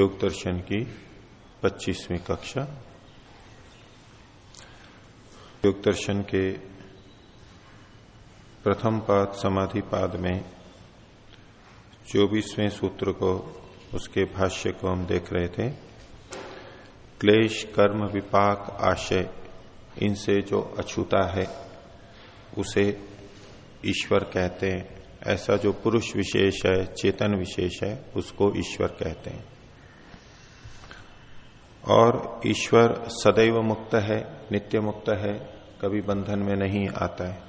योग दर्शन की 25वीं कक्षा। योग दर्शन के प्रथम पाद, समाधि पाद में चौबीसवें सूत्र को, उसके भाष्य को हम देख रहे थे। क्लेश, कर्म, विपाक, आशय, इनसे जो अछूता है, उसे ईश्वर कहते हैं। ऐसा जो पुरुष विशेष है, चेतन विशेष है, उसको ईश्वर कहते हैं। और ईश्वर सदैव मुक्त है, नित्य मुक्त है, कभी बंधन में नहीं आता है।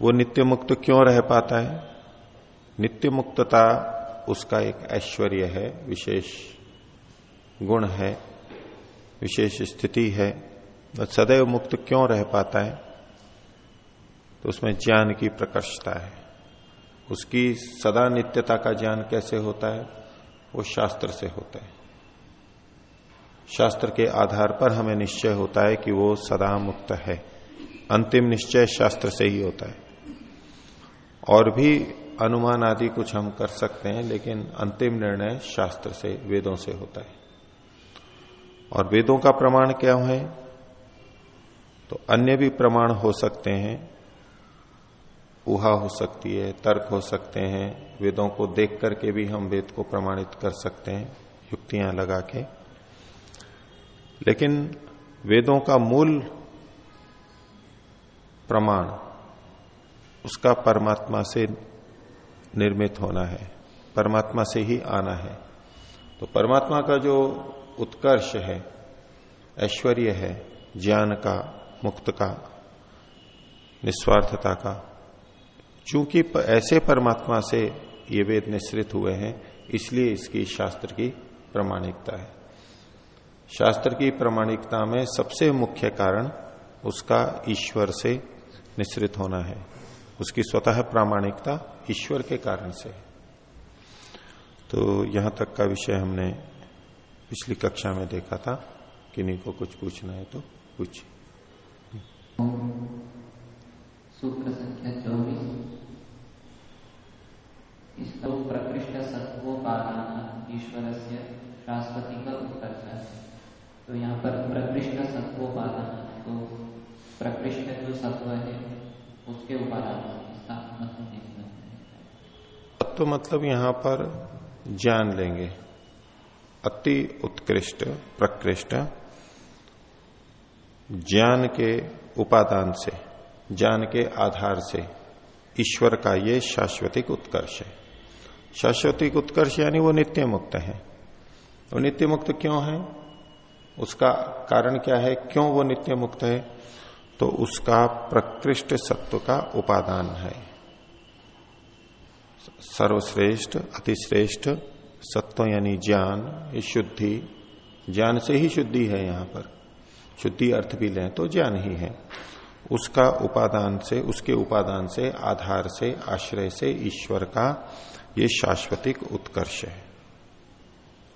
वो नित्य मुक्त क्यों रह पाता है? नित्य मुक्तता उसका एक ऐश्वर्य है, विशेष गुण है, विशेष स्थिति है। सदैव मुक्त क्यों रह पाता है? तो उसमें ज्ञान की प्रकर्षता है। उसकी सदा नित्यता का ज्ञान कैसे होता है? वो शास्त्र से होता है। शास्त्र के आधार पर हमें निश्चय होता है कि वो सदा मुक्त है। अंतिम निश्चय शास्त्र से ही होता है। और भी अनुमान आदि कुछ हम कर सकते हैं, लेकिन अंतिम निर्णय शास्त्र से, वेदों से होता है। और वेदों का प्रमाण क्या है? तो अन्य भी प्रमाण हो सकते हैं। ऊहा हो सकती है, तर्क हो सकते हैं। वेदों को देख करके भी हम वेद को प्रमाणित कर सकते हैं, युक्तियाँ लगा के। लेकिन वेदों का मूल प्रमाण उसका परमात्मा से निर्मित होना है, परमात्मा से ही आना है। तो परमात्मा का जो उत्कर्ष है, ऐश्वर्य है, ज्ञान का, मुक्त का, निस्वार्थता का, चूँकि ऐसे परमात्मा से ये वेद निश्रित हुए हैं, इसलिए इसकी शास्त्र की प्रमाणिकता है। शास्त्र की प्रमाणिकता में सबसे मुख्य कारण उसका ईश्वर से निश्रित होना है। उसकी स्वतः प्रामाणिकता ईश्वर के कारण से तो यहाँ तक का विषय हमने पिछली कक्षा में देखा था किन्हीं को कुछ पूछना है तो पूछिए। सूत्र संख्या चौबीस। इसको प्रकृष्ट सत्वोपादान ईश्वर से शाश्वती का उत्कर्ष है तो यहाँ पर प्रकृष्ट सत्वोपादान तो प्रकृष्ट जो सत्व है, उसके उपादान मतलब तत्व मतलब यहाँ पर ज्ञान लेंगे। अति उत्कृष्ट, प्रकृष्ट, ज्ञान के उपादान से, ज्ञान के आधार से ईश्वर का ये शाश्वतिक उत्कर्ष है। शाश्वतिक उत्कर्ष यानी वो नित्य मुक्त है। वो नित्य मुक्त क्यों है? उसका कारण क्या है? क्यों वो नित्य मुक्त है? तो उसका प्रकृष्ट सत्व का उपादान है। सर्वश्रेष्ठ, अतिश्रेष्ठ, सत्व यानी ज्ञान, ये शुद्धि। ज्ञान से ही शुद्धि है यहाँ पर। शुद्धि अर्थ भी लें तो ज्ञान ही है। उसका उपादान से, उसके उपादान से, आधार से, आश्रय से, ईश्वर का ये शाश्वतिक उत्कर्ष है।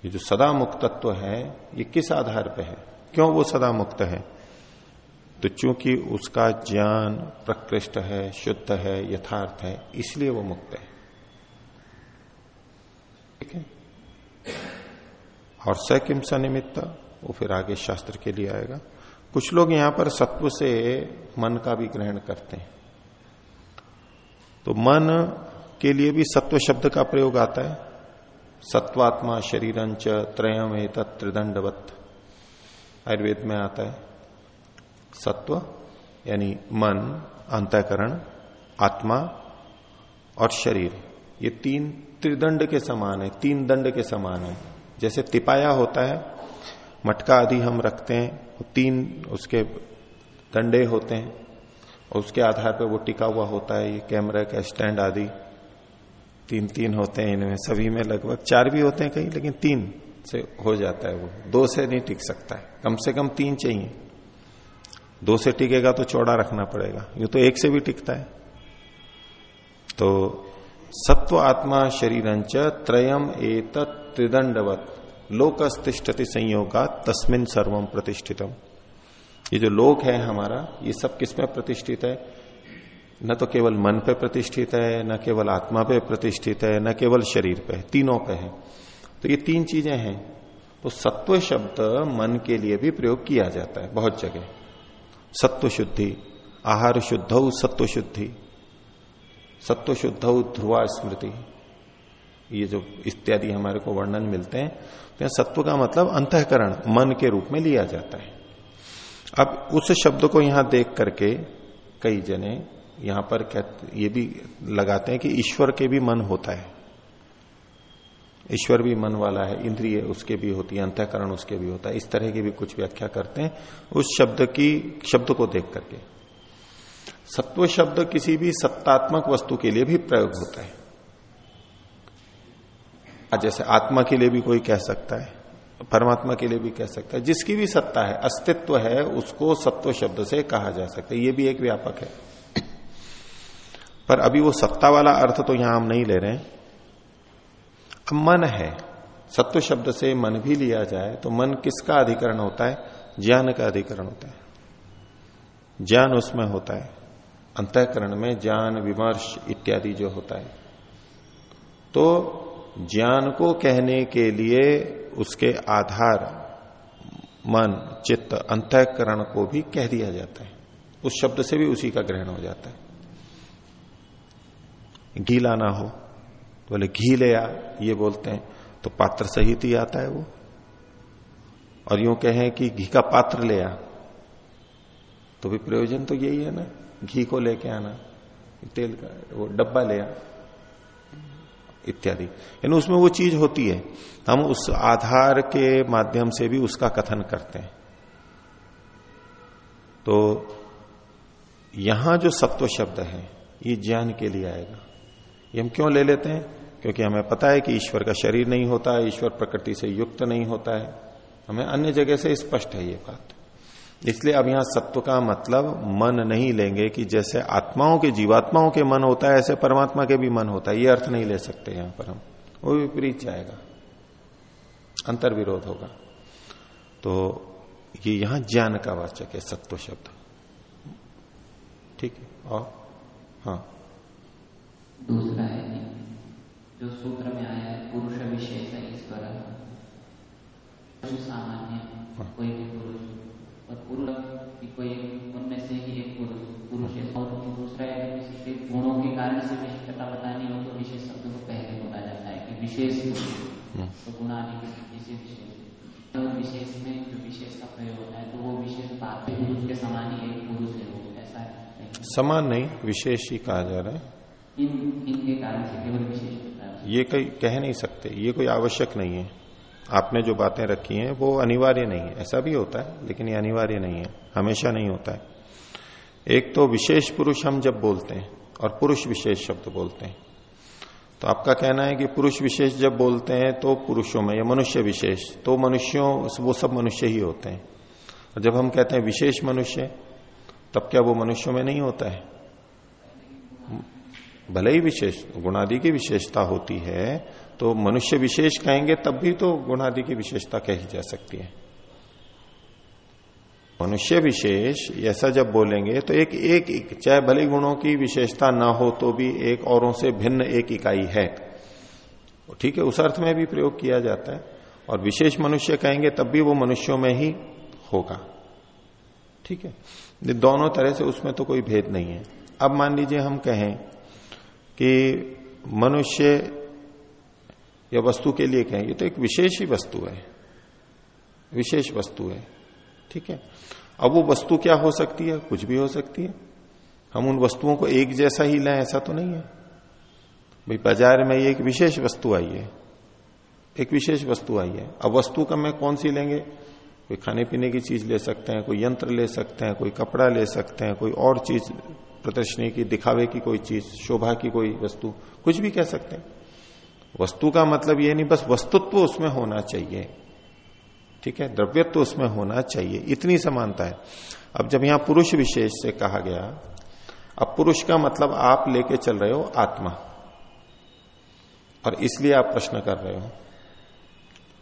ये जो सदा मुक्तत्व है, ये किस आधार पे है? क्यों वो सदा मुक्त है? तो चूँकि उसका ज्ञान प्रकृष्ट है, शुद्ध है, यथार्थ है, इसलिए वो मुक्त है। ठीक है? और सकिम सनिमित्त वो फिर आगे शास्त्र के लिए आएगा। कुछ लोग यहाँ पर सत्व से मन का भी ग्रहण करते हैं। तो मन के लिए भी सत्व शब्द का प्रयोग आता है। सत्वात्मा शरीरंच त्रयम एत त्रिदंडवत आयुर्वेद में आता है, सत्व, यानी मन, अंतकरण, आत्मा और शरीर। ये तीन त्रिदंड के समान है, तीन दंड के समान है। जैसे तिपाया होता है, मटका आदि हम रखते हैं तीन उसके दंडे होते हैं, और उसके आधार पर वो टिका हुआ होता है, ये कैमरा का स्टैंड आदि। तीन तीन होते हैं इनमें, सभी में लगभग चार भी होते हैं कहीं, लेकिन तीन से हो जाता है वो। दो से नहीं टिक सकता है। कम से कम तीन चाहिए। दो से टिकेगा तो चौड़ा रखना पड़ेगा। यूँ तो एक से भी टिकता है। तो सत्व आत्मा शरीरंच त्रयम एत त्रिदंडवत। लोकस्तिष्ठति संयोगा तस्मिन सर्वम प्रतिष्ठितम। ये जो लोक है हमारा, ये सब किसमें प्रतिष्ठित है? न तो केवल मन पे प्रतिष्ठित है, न केवल आत्मा पे प्रतिष्ठित है, न केवल शरीर पे तीनों पे है। तो ये तीन चीज़ें हैं। तो सत्व शब्द मन के लिए भी प्रयोग किया जाता है बहुत जगह। सत्व शुद्धि, आहार शुद्ध सत्व शुद्धि, सत्व शुद्ध ध्रुवा स्मृति। ये जो इत्यादि हमारे को वर्णन मिलते हैं तो सत्व का मतलब अंतकरण मन के रूप में लिया जाता है। अब उस शब्द को यहाँ देख करके कई जने यहाँ पर कहते ये भी लगाते हैं कि ईश्वर के भी मन होता है। ईश्वर भी मन वाला है, इंद्रिय उसके भी होती है, अंतकरण उसके भी होता है। इस तरह की भी कुछ व्याख्या करते हैं उस शब्द की, शब्द को देख करके। सत्व शब्द किसी भी सत्तात्मक वस्तु के लिए भी प्रयोग होता है। जैसे आत्मा के लिए भी कोई कह सकता है, परमात्मा के लिए भी कह सकता है, जिसकी भी सत्ता है, अस्तित्व है, उसको सत्व शब्द से कहा जा सकता है। ये भी एक व्यापक है। पर अभी वो सत्ता वाला अर्थ तो यहाँ हम नहीं ले रहे हैं। मन है। सत्व शब्द से मन भी लिया जाए तो मन किसका अधिकरण होता है? ज्ञान का अधिकरण होता है। ज्ञान उसमें होता है। अंतकरण में ज्ञान, विमर्श इत्यादि जो होता है। तो ज्ञान को कहने के लिए उसके आधार मन, चित्त, अंतकरण को भी कह दिया जाता है। उस शब्द से भी उसी का ग्रहण हो जाता है। घी लाना हो। तो बोले, घी ले आ, ये बोलते हैं। तो पात्र सहित ही आता है वो। और यूँ कहें कि घी का पात्र ले आ। तो भी प्रयोजन तो यही है ना, घी को लेके आना। तेल का, वो डब्बा ले आ। इत्यादि। यानी उसमें वो चीज़ होती है। हम उस आधार के माध्यम से भी उसका कथन करते हैं। तो यहाँ जो सत्व शब्द है, ये ज्ञान के लिए आएगा। ये हम क्यों ले लेते हैं? क्योंकि हमें पता है कि ईश्वर का शरीर नहीं होता है, ईश्वर प्रकृति से युक्त नहीं होता है। हमें अन्य जगह से स्पष्ट है ये बात। इसलिए अब यहाँ सत्व का मतलब मन नहीं लेंगे कि जैसे आत्माओं के, जीवात्माओं के मन होता है, ऐसे परमात्मा के भी मन होता है। ये अर्थ नहीं ले सकते यहाँ पर हम। वो विपरीत जाएगा। अंतर विरोध होगा। तो ये यहाँ ज्ञान का वाचक है, सत्व शब्द। ठीक है? और हाँ। दूसरा है जो सूत्र में आया है पुरुष विशेष है ईश्वर सामान्य हाँ। कोई भी पुरुष। और पुरुष की कोई उनमें से ही एक पुरुष। पुरुष है। और दूसरा है विशिष्ट गुणों के कारण से विशिष्टता बतानी हो तो विशेष शब्द को पहले बोला जाता है कि विशेष हाँ। तो गुणा जैसे विशेष। तो विशेष में जो विशेष का प्रयोग होता है तो वो विशेष बात पुरुष के समान ही एक पुरुष है वो ऐसा समान नहीं विशेष ही कहा जा रहा है। इन, इनके कारण से केवल विशेष ये कई कह नहीं सकते, ये कोई आवश्यक नहीं है। आपने जो बातें रखी हैं, वो अनिवार्य नहीं है। ऐसा भी होता है, लेकिन ये अनिवार्य नहीं है, हमेशा नहीं होता है। एक तो विशेष पुरुष हम जब बोलते हैं, और पुरुष विशेष शब्द बोलते हैं। तो आपका कहना है कि पुरुष विशेष जब बोलते हैं तो पुरुषों में, या मनुष्य विशेष तो मनुष्यों, वो सब मनुष्य ही होते हैं। और जब हम कहते हैं विशेष मनुष्य, तब क्या वो मनुष्यों में नहीं होता है? भले ही विशेष गुणादि की विशेषता होती है तो मनुष्य विशेष कहेंगे तब भी तो गुणादि की विशेषता कही जा सकती है। मनुष्य विशेष ऐसा जब बोलेंगे तो एक एक, एक चाहे भले गुणों की विशेषता ना हो तो भी एक औरों से भिन्न एक इकाई है। ठीक है उस अर्थ में भी प्रयोग किया जाता है। और विशेष मनुष्य कहेंगे तब भी वो मनुष्यों में ही होगा। ठीक है दोनों तरह से उसमें तो कोई भेद नहीं है। अब मान लीजिए हम कहें कि मनुष्य या वस्तु के लिए कहें, ये तो एक विशेष ही वस्तु है। विशेष वस्तु है। ठीक है? अब वो वस्तु क्या हो सकती है? कुछ भी हो सकती है। हम उन वस्तुओं को एक जैसा ही लें, ऐसा तो नहीं है। भाई, बाज़ार में ये एक विशेष वस्तु आई है। एक विशेष वस्तु आई है। अब वस्तु का मैं कौन सी लेंगे? कोई खाने पीने की चीज़ ले सकते हैं, कोई यंत्र ले सकते हैं, कोई कपड़ा ले सकते हैं, कोई और चीज़ प्रदर्शनी की, दिखावे की कोई चीज़, शोभा की कोई वस्तु, कुछ भी कह सकते हैं। वस्तु का मतलब ये नहीं, बस वस्तुत्व उसमें होना चाहिए। ठीक है? द्रव्यत्व उसमें होना चाहिए। इतनी समानता है। अब जब यहाँ पुरुष विशेष से कहा गया, अब पुरुष का मतलब आप लेके चल रहे हो आत्मा। और इसलिए आप प्रश्न कर रहे हो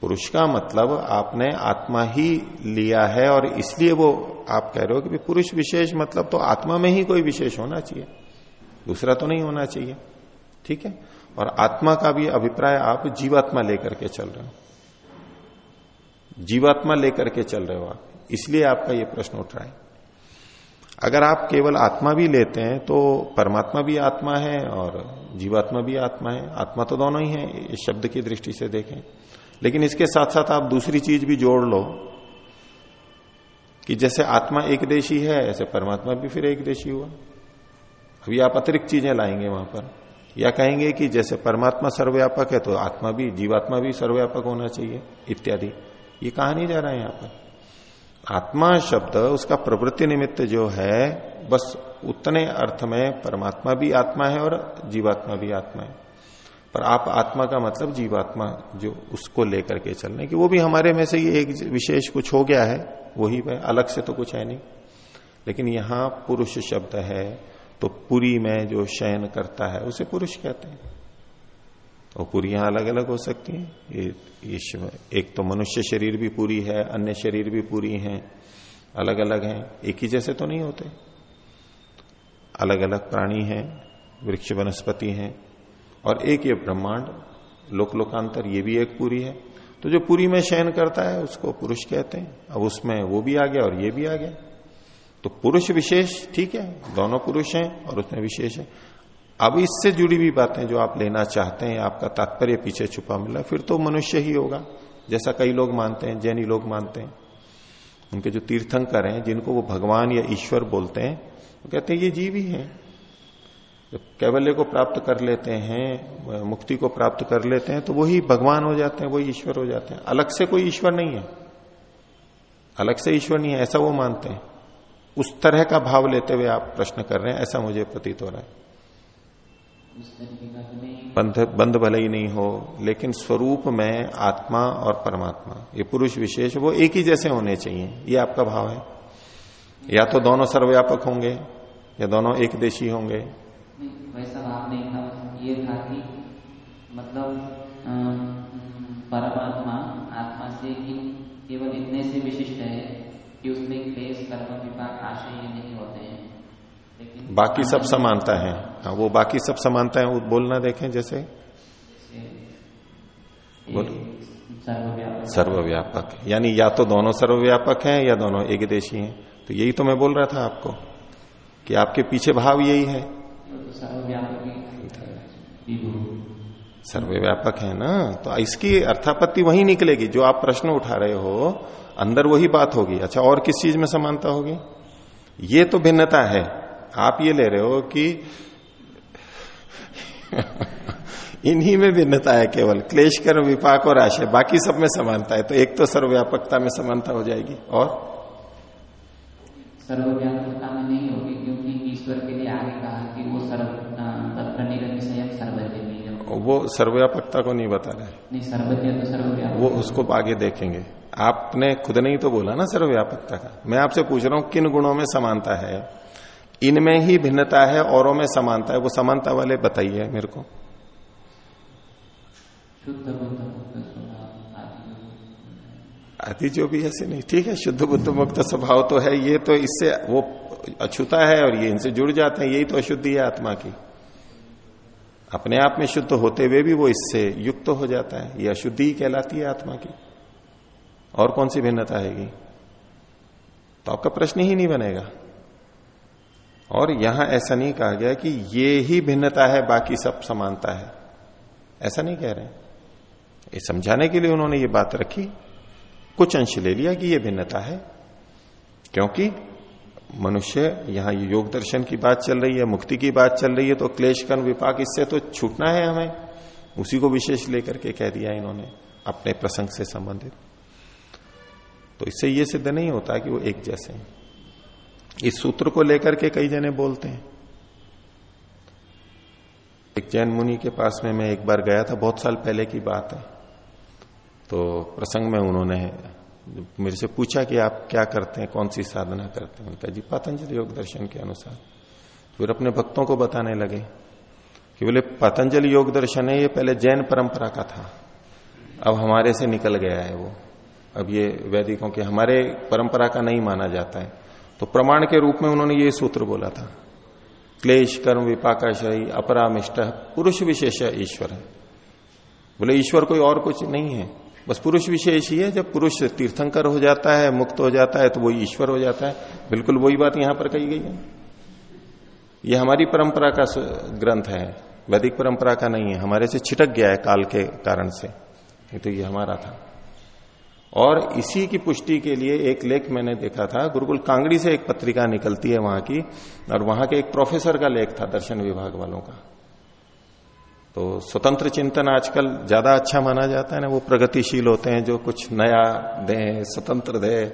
पुरुष का मतलब आपने आत्मा ही लिया है और इसलिए वो आप कह रहे हो कि पुरुष विशेष मतलब तो आत्मा में ही कोई विशेष होना चाहिए। दूसरा तो नहीं होना चाहिए। ठीक है? और आत्मा का भी अभिप्राय आप जीवात्मा लेकर के चल रहे हो। जीवात्मा लेकर के चल रहे हो आप। इसलिए आपका यह प्रश्न उठ रहा है। अगर आप केवल आत्मा भी लेते हैं तो परमात्मा भी आत्मा है और जीवात्मा भी आत्मा है। आत्मा तो दोनों ही है, इस शब्द की दृष्टि से देखें। लेकिन इसके साथ साथ आप दूसरी चीज़ भी जोड़ लो कि जैसे आत्मा एक देशी है, ऐसे परमात्मा भी फिर एक देशी हुआ। अभी आप अतिरिक्त चीज़ें लाएँगे वहाँ पर। या कहेंगे कि जैसे परमात्मा सर्वव्यापक है तो आत्मा भी, जीवात्मा भी सर्वव्यापक होना चाहिए, इत्यादि। ये कहा नहीं जा रहा है यहाँ पर। आत्मा शब्द, उसका प्रवृत्ति निमित्त जो है, बस उतने अर्थ में परमात्मा भी आत्मा है और जीवात्मा भी आत्मा है। पर आप आत्मा का मतलब जीवात्मा जो उसको लेकर के चलने की वो भी हमारे में से ही एक विशेष कुछ हो गया है वही है अलग से तो कुछ है नहीं। लेकिन यहाँ पुरुष शब्द है तो पुरी में जो शयन करता है उसे पुरुष कहते हैं। और पूरियाँ अलग अलग हो सकती हैं। ये, एक तो मनुष्य शरीर भी पूरी है अन्य शरीर भी पूरी हैं अलग अलग हैं एक ही जैसे तो नहीं होते। अलग अलग प्राणी हैं वृक्ष वनस्पति हैं और एक ये ब्रह्मांड लोक लोकांतर ये भी एक पूरी है। तो जो पूरी में शयन करता है, उसको पुरुष कहते हैं। अब उसमें वो भी आ गया और ये भी आ गया। तो पुरुष विशेष, ठीक है, दोनों पुरुष हैं और उसमें विशेष है। अब इससे जुड़ी हुई बातें जो आप लेना चाहते हैं, आपका तात्पर्य पीछे छुपा मिला, फिर तो मनुष्य ही होगा। जैसा कई लोग मानते हैं, जैनी लोग मानते हैं। उनके जो तीर्थंकर हैं, जिनको वो भगवान या ईश्वर बोलते हैं, वो कहते हैं, ये जीव ही है। कैवल्य को प्राप्त कर लेते हैं, मुक्ति को प्राप्त कर लेते हैं तो वही भगवान हो जाते हैं, वही ईश्वर हो जाते हैं। अलग से कोई ईश्वर नहीं है। अलग से ईश्वर नहीं है, ऐसा वो मानते हैं। उस तरह का भाव लेते हुए आप प्रश्न कर रहे हैं, ऐसा मुझे प्रतीत हो रहा है। बंध बंध भले ही नहीं हो, लेकिन स्वरूप में आत्मा और परमात्मा, ये पुरुष विशेष, वो एक ही जैसे होने चाहिए, ये आपका भाव है। या तो दोनों सर्वव्यापक होंगे, या दोनों एक देशी होंगे। वैसा भाव नहीं था ये था कि मतलब परमात्मा आत्मा से ही केवल इतने से विशिष्ट है कि उसमें क्लेश कर्म विपाक आशय नहीं होते हैं। बाकी सब समानता है। हाँ वो बाकी सब समानता है बोलना देखें जैसे। बोलो। सर्वव्यापक। यानी या तो दोनों सर्वव्यापक हैं या दोनों एक देशी हैं। तो यही तो मैं बोल रहा था आपको कि आपके पीछे भाव यही है। सर्वव्यापक है। ना? तो इसकी अर्थापत्ति वही निकलेगी, जो आप प्रश्न उठा रहे हो, अंदर वही बात होगी। अच्छा और किस चीज़ में समानता होगी? ये तो भिन्नता है। आप ये ले रहे हो कि इन्हीं में भिन्नता है केवल। क्लेश कर विपाक और आशय, बाकी सब में समानता है। तो एक तो सर्वव्यापकता में समानता हो जाएगी। और? सर्वव्यापकता में नहीं होगी क्योंकि ईश्वर के लिए आगे कहा कि वो सर्व तत्व निरंतर सर्वज्ञ वो सर्वव्यापकता को नहीं बता रहे। नहीं सर्वज्ञ तो सर्वव्यापक वो उसको आगे देखेंगे। आपने खुद नहीं तो बोला ना सर्वव्यापकता का। मैं आपसे पूछ रहा हूँ किन गुणों में समानता है? इनमें ही भिन्नता है औरों में समानता है। वो समानता वाले बताइए मेरे को। आदि जो भी ऐसे नहीं। ठीक है, शुद्ध बुद्ध मुक्त स्वभाव तो है, ये तो इससे वो अछूता है और ये इनसे जुड़ जाते हैं, यही तो अशुद्धि है आत्मा की। अपने आप में शुद्ध होते हुए भी वो इससे युक्त तो हो जाता है। ये अशुद्धि ही कहलाती है आत्मा की। और कौन सी भिन्नता आएगी? तो आपका प्रश्न ही नहीं बनेगा। और यहाँ ऐसा नहीं कहा गया कि ये ही भिन्नता है, बाकी सब समानता है। ऐसा नहीं कह रहे ये समझाने के लिए उन्होंने ये बात रखी। कुछ अंश ले लिया कि ये भिन्नता है? क्योंकि मनुष्य, यहाँ योग दर्शन की बात चल रही है, मुक्ति की बात चल रही है तो क्लेश कन विपाक इससे तो छूटना है हमें। उसी को विशेष लेकर के कह दिया इन्होंने, अपने प्रसंग से संबंधित। तो इससे यह सिद्ध नहीं होता कि वो एक जैसे हैं। इस सूत्र को लेकर के कई जने बोलते हैं। एक जैन मुनि के पास में मैं एक बार गया था, बहुत साल पहले की बात है। तो प्रसंग में उन्होंने मेरे से पूछा कि आप क्या करते हैं, कौन सी साधना करते हैं? उनका जी, पतंजलि योग दर्शन के अनुसार। फिर अपने भक्तों को बताने लगे कि बोले, पतंजलि योग दर्शन है, ये पहले जैन परंपरा का था। अब हमारे से निकल गया है वो। अब ये वैदिकों के, हमारे परंपरा का नहीं माना जाता है। तो प्रमाण के रूप में उन्होंने ये सूत्र बोला था। क्लेश, कर्म, विपाकाशयी, अपरामिष्ट, पुरुष विशेष ईश्वर है। बोले, ईश्वर कोई और कुछ नहीं है। बस पुरुष विशेष ही है। जब पुरुष तीर्थंकर हो जाता है, मुक्त हो जाता है तो वो ईश्वर हो जाता है। बिल्कुल वही बात यहाँ पर कही गई है। ये हमारी परंपरा का ग्रंथ है। वैदिक परंपरा का नहीं है। हमारे से छिटक गया है काल के कारण से। तो ये हमारा था। और इसी की पुष्टि के लिए एक लेख मैंने देखा था। गुरुकुल कांगड़ी से एक पत्रिका निकलती है वहाँ की। और वहाँ के एक प्रोफेसर का लेख था, दर्शन विभाग वालों का। तो स्वतंत्र चिंतन आजकल ज़्यादा अच्छा माना जाता है ना, वो प्रगतिशील होते हैं, जो कुछ नया दें, स्वतंत्र दे,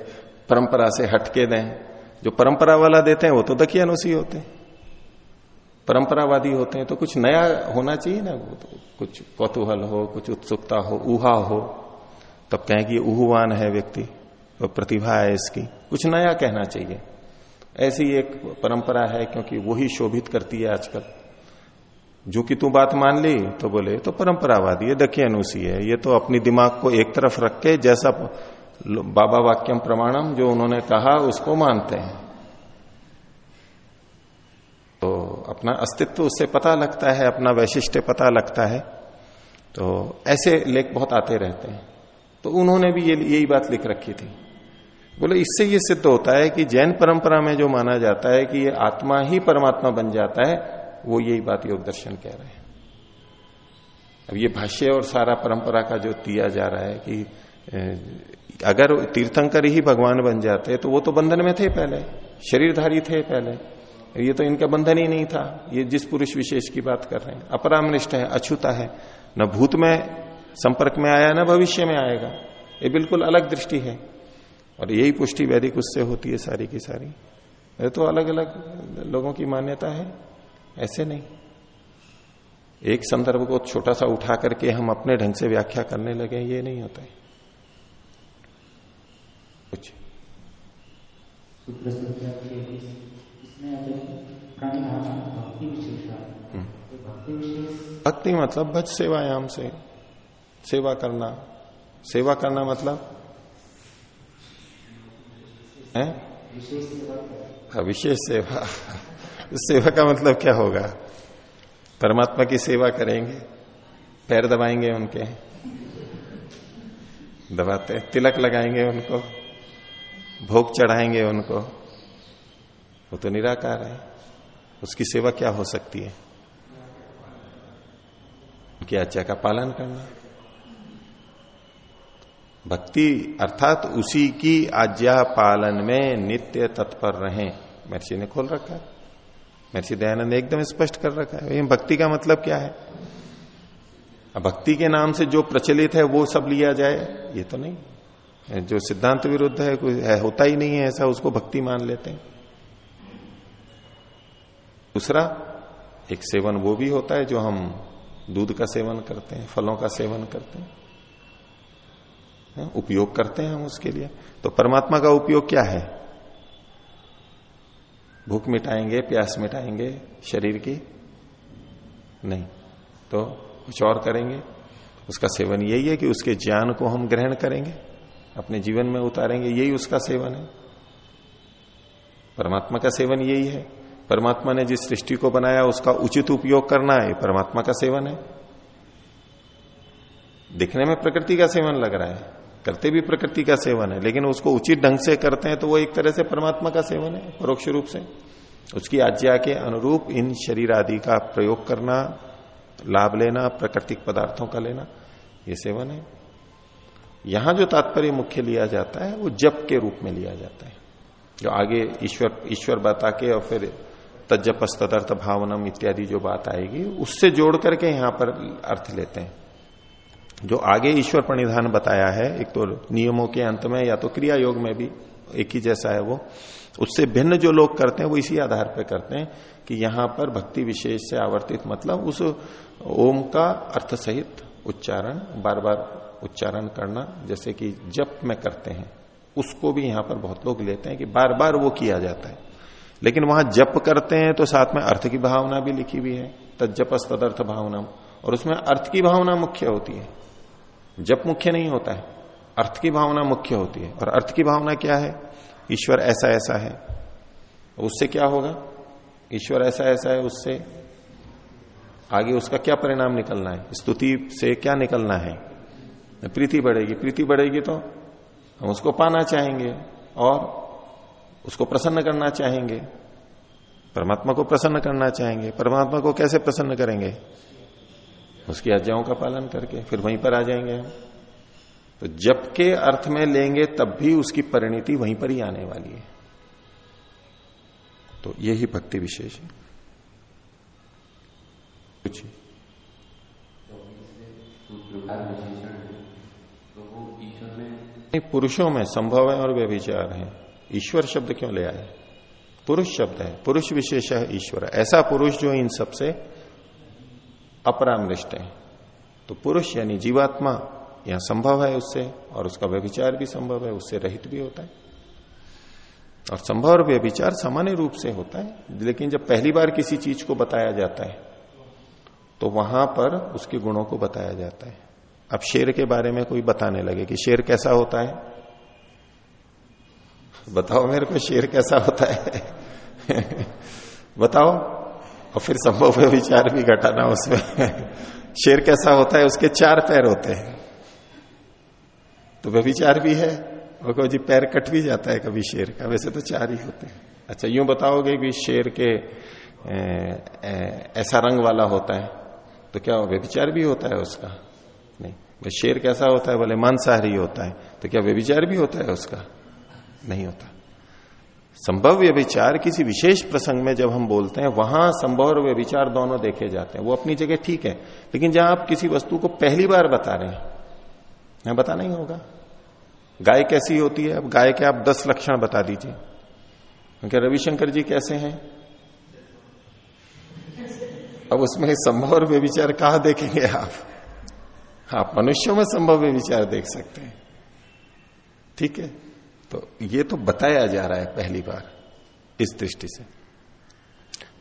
परंपरा से हटके दें। जो परंपरा वाला देते हैं, वो तो दकियानुसी होते हैं। परंपरावादी होते हैं तो कुछ नया होना चाहिए ना, वो तो कुछ कौतूहल हो, कुछ उत्सुकता हो, ऊहा हो, तब कहें कि उहुवान है व्यक्ति तो प्रतिभा है इसकी। कुछ नया कहना चाहिए। ऐसी एक परंपरा है, क्योंकि वही शोभित करती है आजकल। जो कि तू बात मान ली तो बोले तो परंपरावादी है दखी अनुसी है, ये तो अपनी दिमाग को एक तरफ़ रख के जैसा बाबा वाक्यम प्रमाणम जो उन्होंने कहा, उसको मानते हैं। तो अपना अस्तित्व उससे पता लगता है, अपना वैशिष्ट्य पता लगता है। तो ऐसे लेख बहुत आते रहते हैं। तो उन्होंने भी ये, यही बात लिख रखी थी। बोले, इससे ये सिद्ध होता है कि जैन परंपरा में जो माना जाता है कि ये आत्मा ही परमात्मा बन जाता है वो यही बात योग दर्शन कह रहे हैं। अब ये भाष्य और सारा परंपरा का जो दिया जा रहा है कि अगर तीर्थंकर ही भगवान बन जाते तो वो तो बंधन में थे पहले, शरीरधारी थे पहले। ये तो इनका बंधन ही नहीं था। ये जिस पुरुष विशेष की बात कर रहे हैं, अपरामनिष्ठ है, अछूता है, न भूत में, संपर्क में आया, ना भविष्य में आएगा। ये बिल्कुल अलग दृष्टि है। और यही पुष्टि वैदिक उससे होती है सारी की सारी। तो अलग अलग लोगों की मान्यता है। ऐसे नहीं। एक संदर्भ को छोटा सा उठा करके हम अपने ढंग से व्याख्या करने लगे ये नहीं होता है। कुछ हम्म। भक्ति मतलब भज सेवायाम से सेवा करना। सेवा करना मतलब? है? हाँ, विशेष सेवा। सेवा का मतलब क्या होगा? परमात्मा की सेवा करेंगे, पैर दबाएँगे उनके, दबाते, तिलक लगाएँगे उनको, भोग चढ़ाएँगे उनको। वो तो निराकार है। उसकी सेवा क्या हो सकती है? उनकी आज्ञा का पालन करना। भक्ति अर्थात उसी की आज्ञा पालन में नित्य तत्पर रहें। महर्षि ने खोल रखा है। महर्षि दयानंद एकदम स्पष्ट कर रखा है भक्ति का मतलब क्या है? भक्ति के नाम से जो प्रचलित है, वो सब लिया जाए, ये तो नहीं। जो सिद्धांत विरुद्ध है, कोई है, होता ही नहीं है ऐसा, उसको भक्ति मान लेते हैं। दूसरा, एक सेवन वो भी होता है, जो हम दूध का सेवन करते हैं, फलों का सेवन करते हैं, उपयोग करते हैं हम उसके लिए। तो परमात्मा का उपयोग क्या है? भूख मिटाएँगे, प्यास मिटाएँगे शरीर की? नहीं। तो कुछ और करेंगे? उसका सेवन यही है कि उसके ज्ञान को हम ग्रहण करेंगे, अपने जीवन में उतारेंगे, यही उसका सेवन है। परमात्मा का सेवन यही है। परमात्मा ने जिस सृष्टि को बनाया, उसका उचित उपयोग करना है, परमात्मा का सेवन है। दिखने में प्रकृति का सेवन लग रहा है। करते भी प्रकृति का सेवन है, लेकिन उसको उचित ढंग से करते हैं तो वो एक तरह से परमात्मा का सेवन है, परोक्ष रूप से। उसकी आज्ञा के अनुरूप इन शरीर आदि का प्रयोग करना, लाभ लेना, प्राकृतिक पदार्थों का लेना, ये सेवन है। यहाँ जो तात्पर्य मुख्य लिया जाता है, वो जप के रूप में लिया जाता है। जो आगे ईश्वर ईश्वर बता के और फिर तजपस भावनम इत्यादि जो बात आएगी, उससे जोड़ करके यहाँ पर अर्थ लेते हैं। जो आगे ईश्वर प्रणिधान बताया है, एक तो नियमों के अंत में या तो क्रिया योग में भी एक ही जैसा है वो, उससे भिन्न जो लोग करते हैं वो इसी आधार पर करते हैं कि यहाँ पर भक्ति विशेष से आवर्तित मतलब उस ओम का अर्थ सहित उच्चारण बार बार उच्चारण करना, जैसे कि जप में करते हैं, उसको भी यहाँ पर बहुत लोग लेते हैं कि बार बार वो किया जाता है। लेकिन वहाँ जप करते हैं तो साथ में अर्थ की भावना भी लिखी हुई है तजपस तदर्थ भावना, और उसमें अर्थ की भावना मुख्य होती है। जप मुख्य नहीं होता है। अर्थ की भावना मुख्य होती है। और अर्थ की भावना क्या है? ईश्वर ऐसा ऐसा है। उससे क्या होगा? ईश्वर ऐसा ऐसा है उससे आगे उसका क्या परिणाम निकलना है? स्तुति से क्या निकलना है? प्रीति बढ़ेगी। प्रीति बढ़ेगी तो हम उसको पाना चाहेंगे और उसको प्रसन्न करना चाहेंगे। परमात्मा को प्रसन्न करना चाहेंगे। परमात्मा को कैसे प्रसन्न करेंगे? उसकी आज्ञाओं का पालन करके, फिर वहीं पर आ जाएँगे हम। तो जब के अर्थ में लेंगे, तब भी उसकी परिणति वहीं पर ही आने वाली है। तो यही भक्ति विशेष है। कुछ पुरुषों में संभव है और व्यभिचार है। ईश्वर शब्द क्यों ले आए? पुरुष शब्द है। पुरुष विशेष है ईश्वर। ऐसा पुरुष जो इन सबसे अपरामृष्ट है। तो पुरुष यानी जीवात्मा यहाँ संभव है उससे और उसका व्यभिचार भी संभव है, उससे रहित भी होता है। और संभव और व्यभिचार सामान्य रूप से होता है, लेकिन जब पहली बार किसी चीज़ को बताया जाता है तो वहाँ पर उसके गुणों को बताया जाता है। अब शेर के बारे में कोई बताने लगे कि शेर कैसा होता है। बताओ मेरे को शेर कैसा होता है। बताओ। और फिर संभव है विचार भी घटाना उसमें। शेर कैसा होता है, उसके चार पैर होते हैं। तो व्यभिचार भी है, और कहो जी, पैर कट भी जाता है कभी शेर का, वैसे तो चार ही होते हैं। अच्छा यूँ बताओगे कि शेर के ऐसा रंग वाला होता है तो क्या व्यभिचार भी होता है उसका? नहीं। शेर कैसा होता है बोले मांसाहारी होता है तो क्या व्यभिचार भी होता है उसका? नहीं होता। संभव व्यभिचार किसी विशेष प्रसंग में जब हम बोलते हैं, वहाँ संभव और व्यभिचार दोनों देखे जाते हैं। वो अपनी जगह ठीक है, लेकिन जहाँ आप किसी वस्तु को पहली बार बता रहे हैं, यहाँ बताना ही होगा। गाय कैसी होती है? अब गाय के आप दस लक्षण बता दीजिए। क्योंकि रविशंकर जी कैसे हैं? अब उसमें संभव और व्यविचार कहा देखेंगे आप? आप मनुष्यों में संभव व्यविचार देख सकते हैं। ठीक है? तो ये तो बताया जा रहा है पहली बार इस दृष्टि से।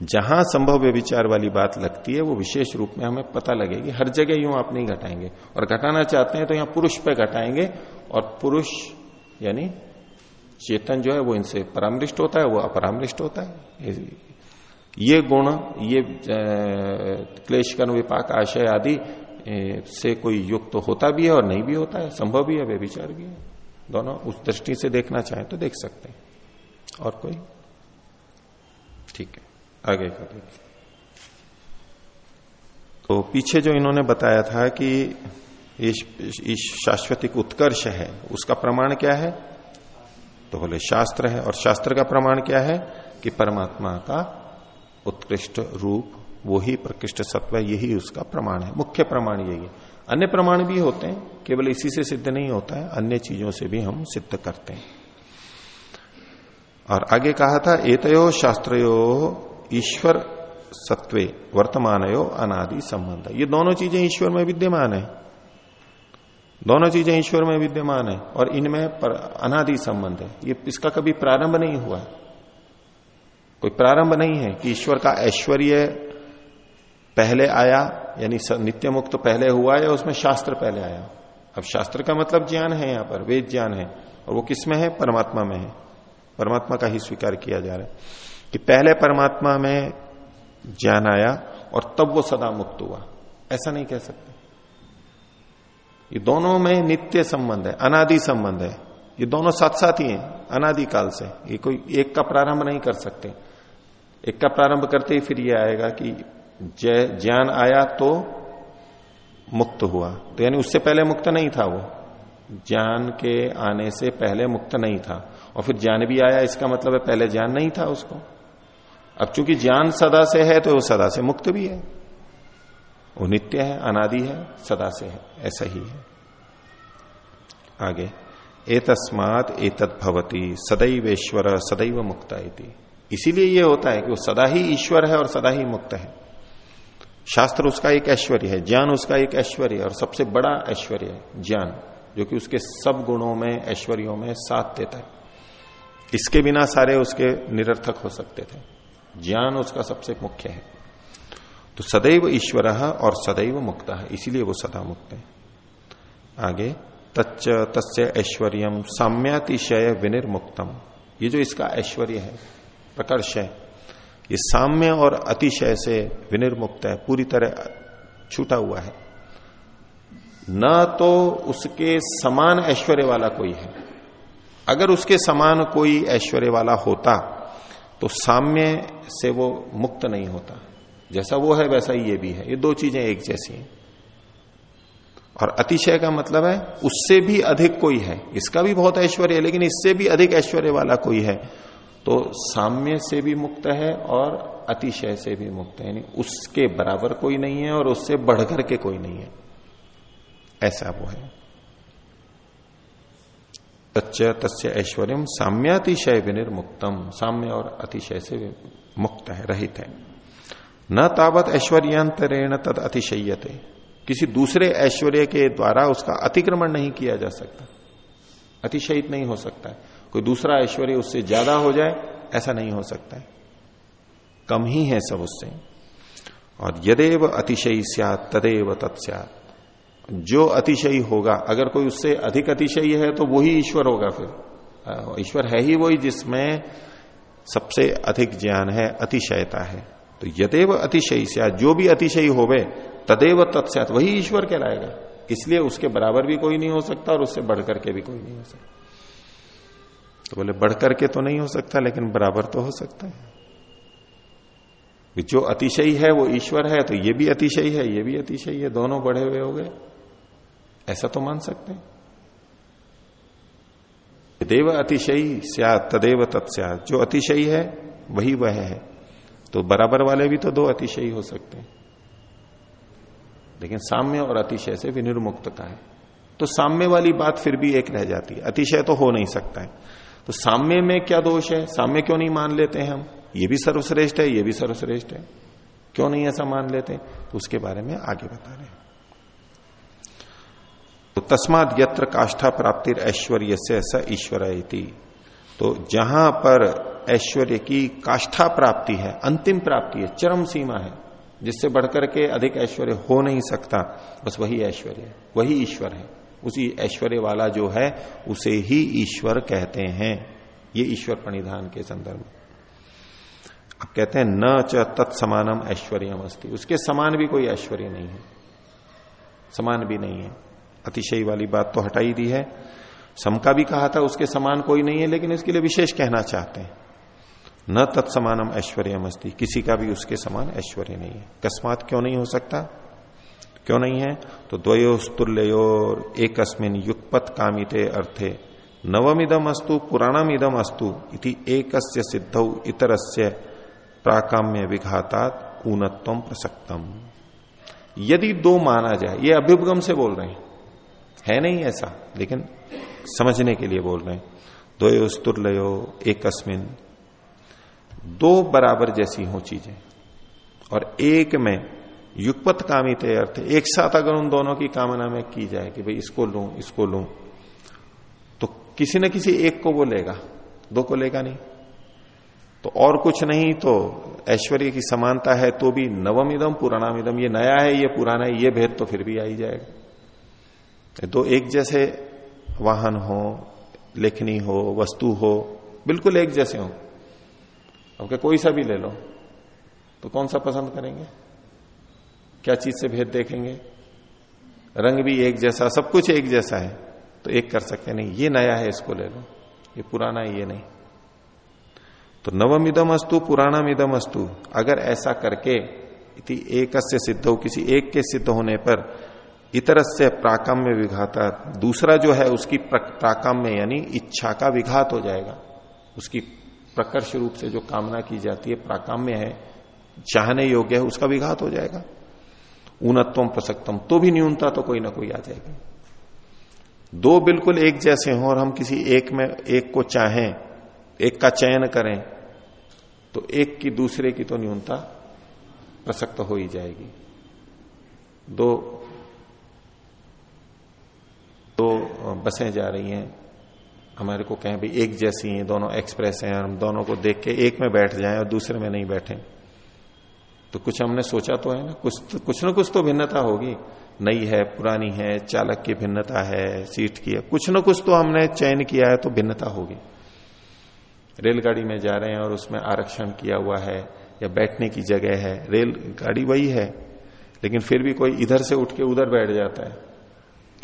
जहाँ संभव व्यविचार वाली बात लगती है, वो विशेष रूप में हमें पता लगेगी। हर जगह यूँ आप नहीं घटाएँगे। और घटाना चाहते हैं तो यहाँ पुरुष पे घटाएँगे और पुरुष, यानी चेतन जो है, वो इनसे परामृष्ट होता है, वो अपरामृष्ट होता है। ये गुण, ये क्लेश, कर्म, विपाक, आशय आदि से कोई युक्त तो होता भी है और नहीं भी होता है। संभव भी है व्यभिचार भी है। दोनों उस दृष्टि से देखना चाहें तो देख सकते हैं। और कोई? ठीक है, आगे का देखिए तो पीछे जो इन्होंने बताया था कि इस शाश्वतिक उत्कर्ष है, उसका प्रमाण क्या है? तो बोले, शास्त्र है। और शास्त्र का प्रमाण क्या है? कि परमात्मा का उत्कृष्ट रूप, वो ही प्रकृष्ट सत्व, यही उसका प्रमाण है। मुख्य प्रमाण यही है। अन्य प्रमाण भी होते हैं, केवल इसी से सिद्ध नहीं होता है, अन्य चीज़ों से भी हम सिद्ध करते हैं। और आगे कहा था, एतयो शास्त्रो ईश्वर सत्वे वर्तमानयो अनादि संबंध। ये दोनों चीज़ें ईश्वर में विद्यमान है। दोनों चीज़ें ईश्वर में विद्यमान है और इनमें अनादि संबंध है। ये इसका कभी प्रारंभ नहीं हुआ कोई प्रारंभ नहीं है कि ईश्वर का ऐश्वर्य पहले आया यानी नित्य मुक्त पहले हुआ या उसमें शास्त्र पहले आया? अब शास्त्र का मतलब ज्ञान है यहाँ पर, वेद ज्ञान है। और वो किसमें है? परमात्मा में है। परमात्मा का ही स्वीकार किया जा रहा है कि पहले परमात्मा में ज्ञान आया और तब वो सदा मुक्त हुआ। ऐसा नहीं कह सकते। ये दोनों में नित्य संबंध है, अनादि संबंध है। ये दोनों साथ साथ ही हैं, अनादि काल से। ये कोई एक का प्रारंभ नहीं कर सकते। एक का प्रारंभ करते ही फिर ये आएगा कि ज्ञान आया तो मुक्त हुआ। तो यानी उससे पहले मुक्त नहीं था वो। ज्ञान के आने से पहले मुक्त नहीं था। और फिर ज्ञान भी आया, इसका मतलब है पहले ज्ञान नहीं था उसको। अब चूँकि ज्ञान सदा से है तो वो सदा से मुक्त भी है। वो नित्य है, अनादि है, सदा से है, ऐसा ही है। आगे, एतस्मात एतद भवती, सदैवेश्वर सदैव मुक्त इसीलिए ये होता है कि वो सदा ही ईश्वर है और सदा ही मुक्त है। शास्त्र उसका एक ऐश्वर्य है, ज्ञान उसका एक ऐश्वर्य और सबसे बड़ा ऐश्वर्य है, ज्ञान, जो कि उसके सब गुणों में, ऐश्वर्यों में साथ देता है। इसके बिना सारे उसके निरर्थक हो सकते थे। ज्ञान उसका सबसे मुख्य है। तो सदैव ईश्वर और सदैव मुक्त है, इसीलिए वो सदा मुक्त है। आगे, तच्च, तस्य ऐश्वर्य साम्यातिशय विनिर्मुक्तम। ये जो इसका ऐश्वर्य है, प्रकर्ष है ये साम्य और अतिशय से विनिर्मुक्त है, पूरी तरह छूटा हुआ है। न तो उसके समान ऐश्वर्य वाला कोई है। अगर उसके समान कोई ऐश्वर्य वाला होता तो साम्य से वो मुक्त नहीं होता। जैसा वो है, वैसा ही ये भी है। ये दो चीज़ें एक जैसी हैं। और अतिशय का मतलब है, उससे भी अधिक कोई है। इसका भी बहुत ऐश्वर्य है, लेकिन इससे भी अधिक ऐश्वर्य वाला कोई है। तो साम्य से भी मुक्त है और अतिशय से भी मुक्त है। यानी उसके बराबर कोई नहीं है और उससे बढ़कर के कोई नहीं है। ऐसा वो है। तच्च तस्य ऐश्वर्य साम्यातिशय विनिर्मुक्तम। साम्य और अतिशय से मुक्त है, रहित है। न तावत ऐश्वर्यांतरेण तद अतिशयते किसी दूसरे ऐश्वर्य के द्वारा उसका अतिक्रमण नहीं किया जा सकता। अतिशयित नहीं हो सकता है। कोई दूसरा ऐश्वर्य उससे ज़्यादा हो जाए, ऐसा नहीं हो सकता है। कम ही है सब उससे। और यदेव अतिशयी सियात, तदेव तत्स्यात जो अतिशयी होगा, अगर कोई उससे अधिक अतिशयी है तो वही ईश्वर होगा फिर। ईश्वर है ही वही जिसमें सबसे अधिक ज्ञान है, अतिशयता है। तो यदेव अतिशयी से जो भी अतिशयी होवे, तदेव तत्स्यात वही ईश्वर कहलाएगा। इसलिए उसके बराबर भी कोई नहीं हो सकता और उससे बढ़कर के भी कोई नहीं हो सकता। तो बोले बढ़कर के तो नहीं हो सकता, लेकिन बराबर तो हो सकता है। जो अतिशयी है, वो ईश्वर है तो ये भी अतिशयी है, ये भी अतिशयी है, दोनों बढ़े हुए हो गए। ऐसा तो मान सकते हैं। देव अतिशयी स्यात, तदेव तत्स्यात जो अतिशयी है, वही वह है। तो बराबर वाले भी तो दो अतिशयी हो सकते हैं। लेकिन साम्य और अतिशय से विनिर्मुक्तता है। तो साम्य वाली बात फिर भी एक रह जाती है। अतिशय तो हो नहीं सकता है। तो साम्य में क्या दोष है? साम्य क्यों नहीं मान लेते हैं हम? ये भी सर्वश्रेष्ठ है, ये भी सर्वश्रेष्ठ है। क्यों नहीं ऐसा मान लेते? तो उसके बारे में आगे बता रहे हैं। तो तस्माद यत्र काष्ठा प्राप्ति ऐश्वर्य से ऐसा ईश्वर तो जहाँ पर ऐश्वर्य की काष्ठा प्राप्ति है, अंतिम प्राप्ति है, चरम सीमा है, जिससे बढ़कर के अधिक ऐश्वर्य हो नहीं सकता, बस वही ऐश्वर्य वही ईश्वर है। उसी ऐश्वर्य वाला जो है, उसे ही ईश्वर कहते हैं। ये ईश्वर परिधान के संदर्भ में। अब कहते हैं, न च तत्समानम ऐश्वर्यम अस्थि उसके समान भी कोई ऐश्वर्य नहीं है। समान भी नहीं है। अतिशय वाली बात तो हटाई दी है। सम का भी कहा था, उसके समान कोई नहीं है, लेकिन इसके लिए विशेष कहना चाहते हैं। न तत्समानम ऐश्वर्य अस्थि किसी का भी उसके समान ऐश्वर्य नहीं है। अकस्मात क्यों नहीं हो सकता? क्यों नहीं है? तो द्वयोस्तुल्योर एक युगपत कामिते अर्थे। नवमिदम अस्तु पुराणम इदम अस्तु इति एक सिद्ध इतरस्य प्राकाम्य विघातात ऊनत्व प्रसक्तम। यदि दो माना जाए, ये अभ्युपगम से बोल रहे हैं। है नहीं ऐसा, लेकिन समझने के लिए बोल रहे हैं। द्वयोस्तुल्यो एकस्मिन दो बराबर जैसी हो चीज़ें, और एक में युगपत कामित अर्थ एक साथ अगर उन दोनों की कामना में की जाए कि भाई इसको लू इसको लू तो किसी न किसी एक को वो लेगा, दो को लेगा नहीं। तो और कुछ नहीं तो ऐश्वर्य की समानता है तो भी नवम इदम, पुराणाम इदम, ये नया है, ये पुराना है, ये भेद तो फिर भी आ ही जाएगा। दो एक जैसे वाहन हो, लेखनी हो, वस्तु हो, बिल्कुल एक जैसे हो। अब कोई सा भी ले लो तो कौन सा पसंद करेंगे? क्या चीज़ से भेद देखेंगे? रंग भी एक जैसा, सब कुछ एक जैसा है तो एक कर सकते नहीं, ये नया है, इसको ले लो। ये पुराना है, ये नहीं। तो नवम इदम अस्तु पुराणम इदम अस्तु अगर ऐसा करके इति एक सिद्ध हो किसी एक के सिद्ध होने पर इतर से प्राकाम्य विघाता, दूसरा जो है उसकी प्राकाम्य, यानी इच्छा का विघात हो जाएगा। उसकी प्रकर्ष रूप से जो कामना की जाती है, प्राकाम्य है, चाहने योग्य है, उसका विघात हो जाएगा। ऊनत्वम प्रसक्तम तो भी न्यूनता तो कोई ना कोई आ जाएगी। दो बिल्कुल एक जैसे हों और हम किसी एक में, एक को चाहें, एक का चयन करें तो एक की दूसरे की तो न्यूनता प्रसक्त हो ही जाएगी। दो दो बसें जा रही हैं, हमारे को कहें भी एक जैसी हैं, दोनों एक्सप्रेस हैं हम दोनों को देख के एक में बैठ जाएँ और दूसरे में नहीं बैठे। तो कुछ हमने सोचा तो है ना कुछ तो, कुछ ना कुछ तो भिन्नता होगी। नई है पुरानी है चालक की भिन्नता है सीट की है कुछ ना कुछ तो हमने चयन किया है तो भिन्नता होगी। रेलगाड़ी में जा रहे हैं और उसमें आरक्षण किया हुआ है या बैठने की जगह है रेलगाड़ी वही है लेकिन फिर भी कोई इधर से उठ के उधर बैठ जाता है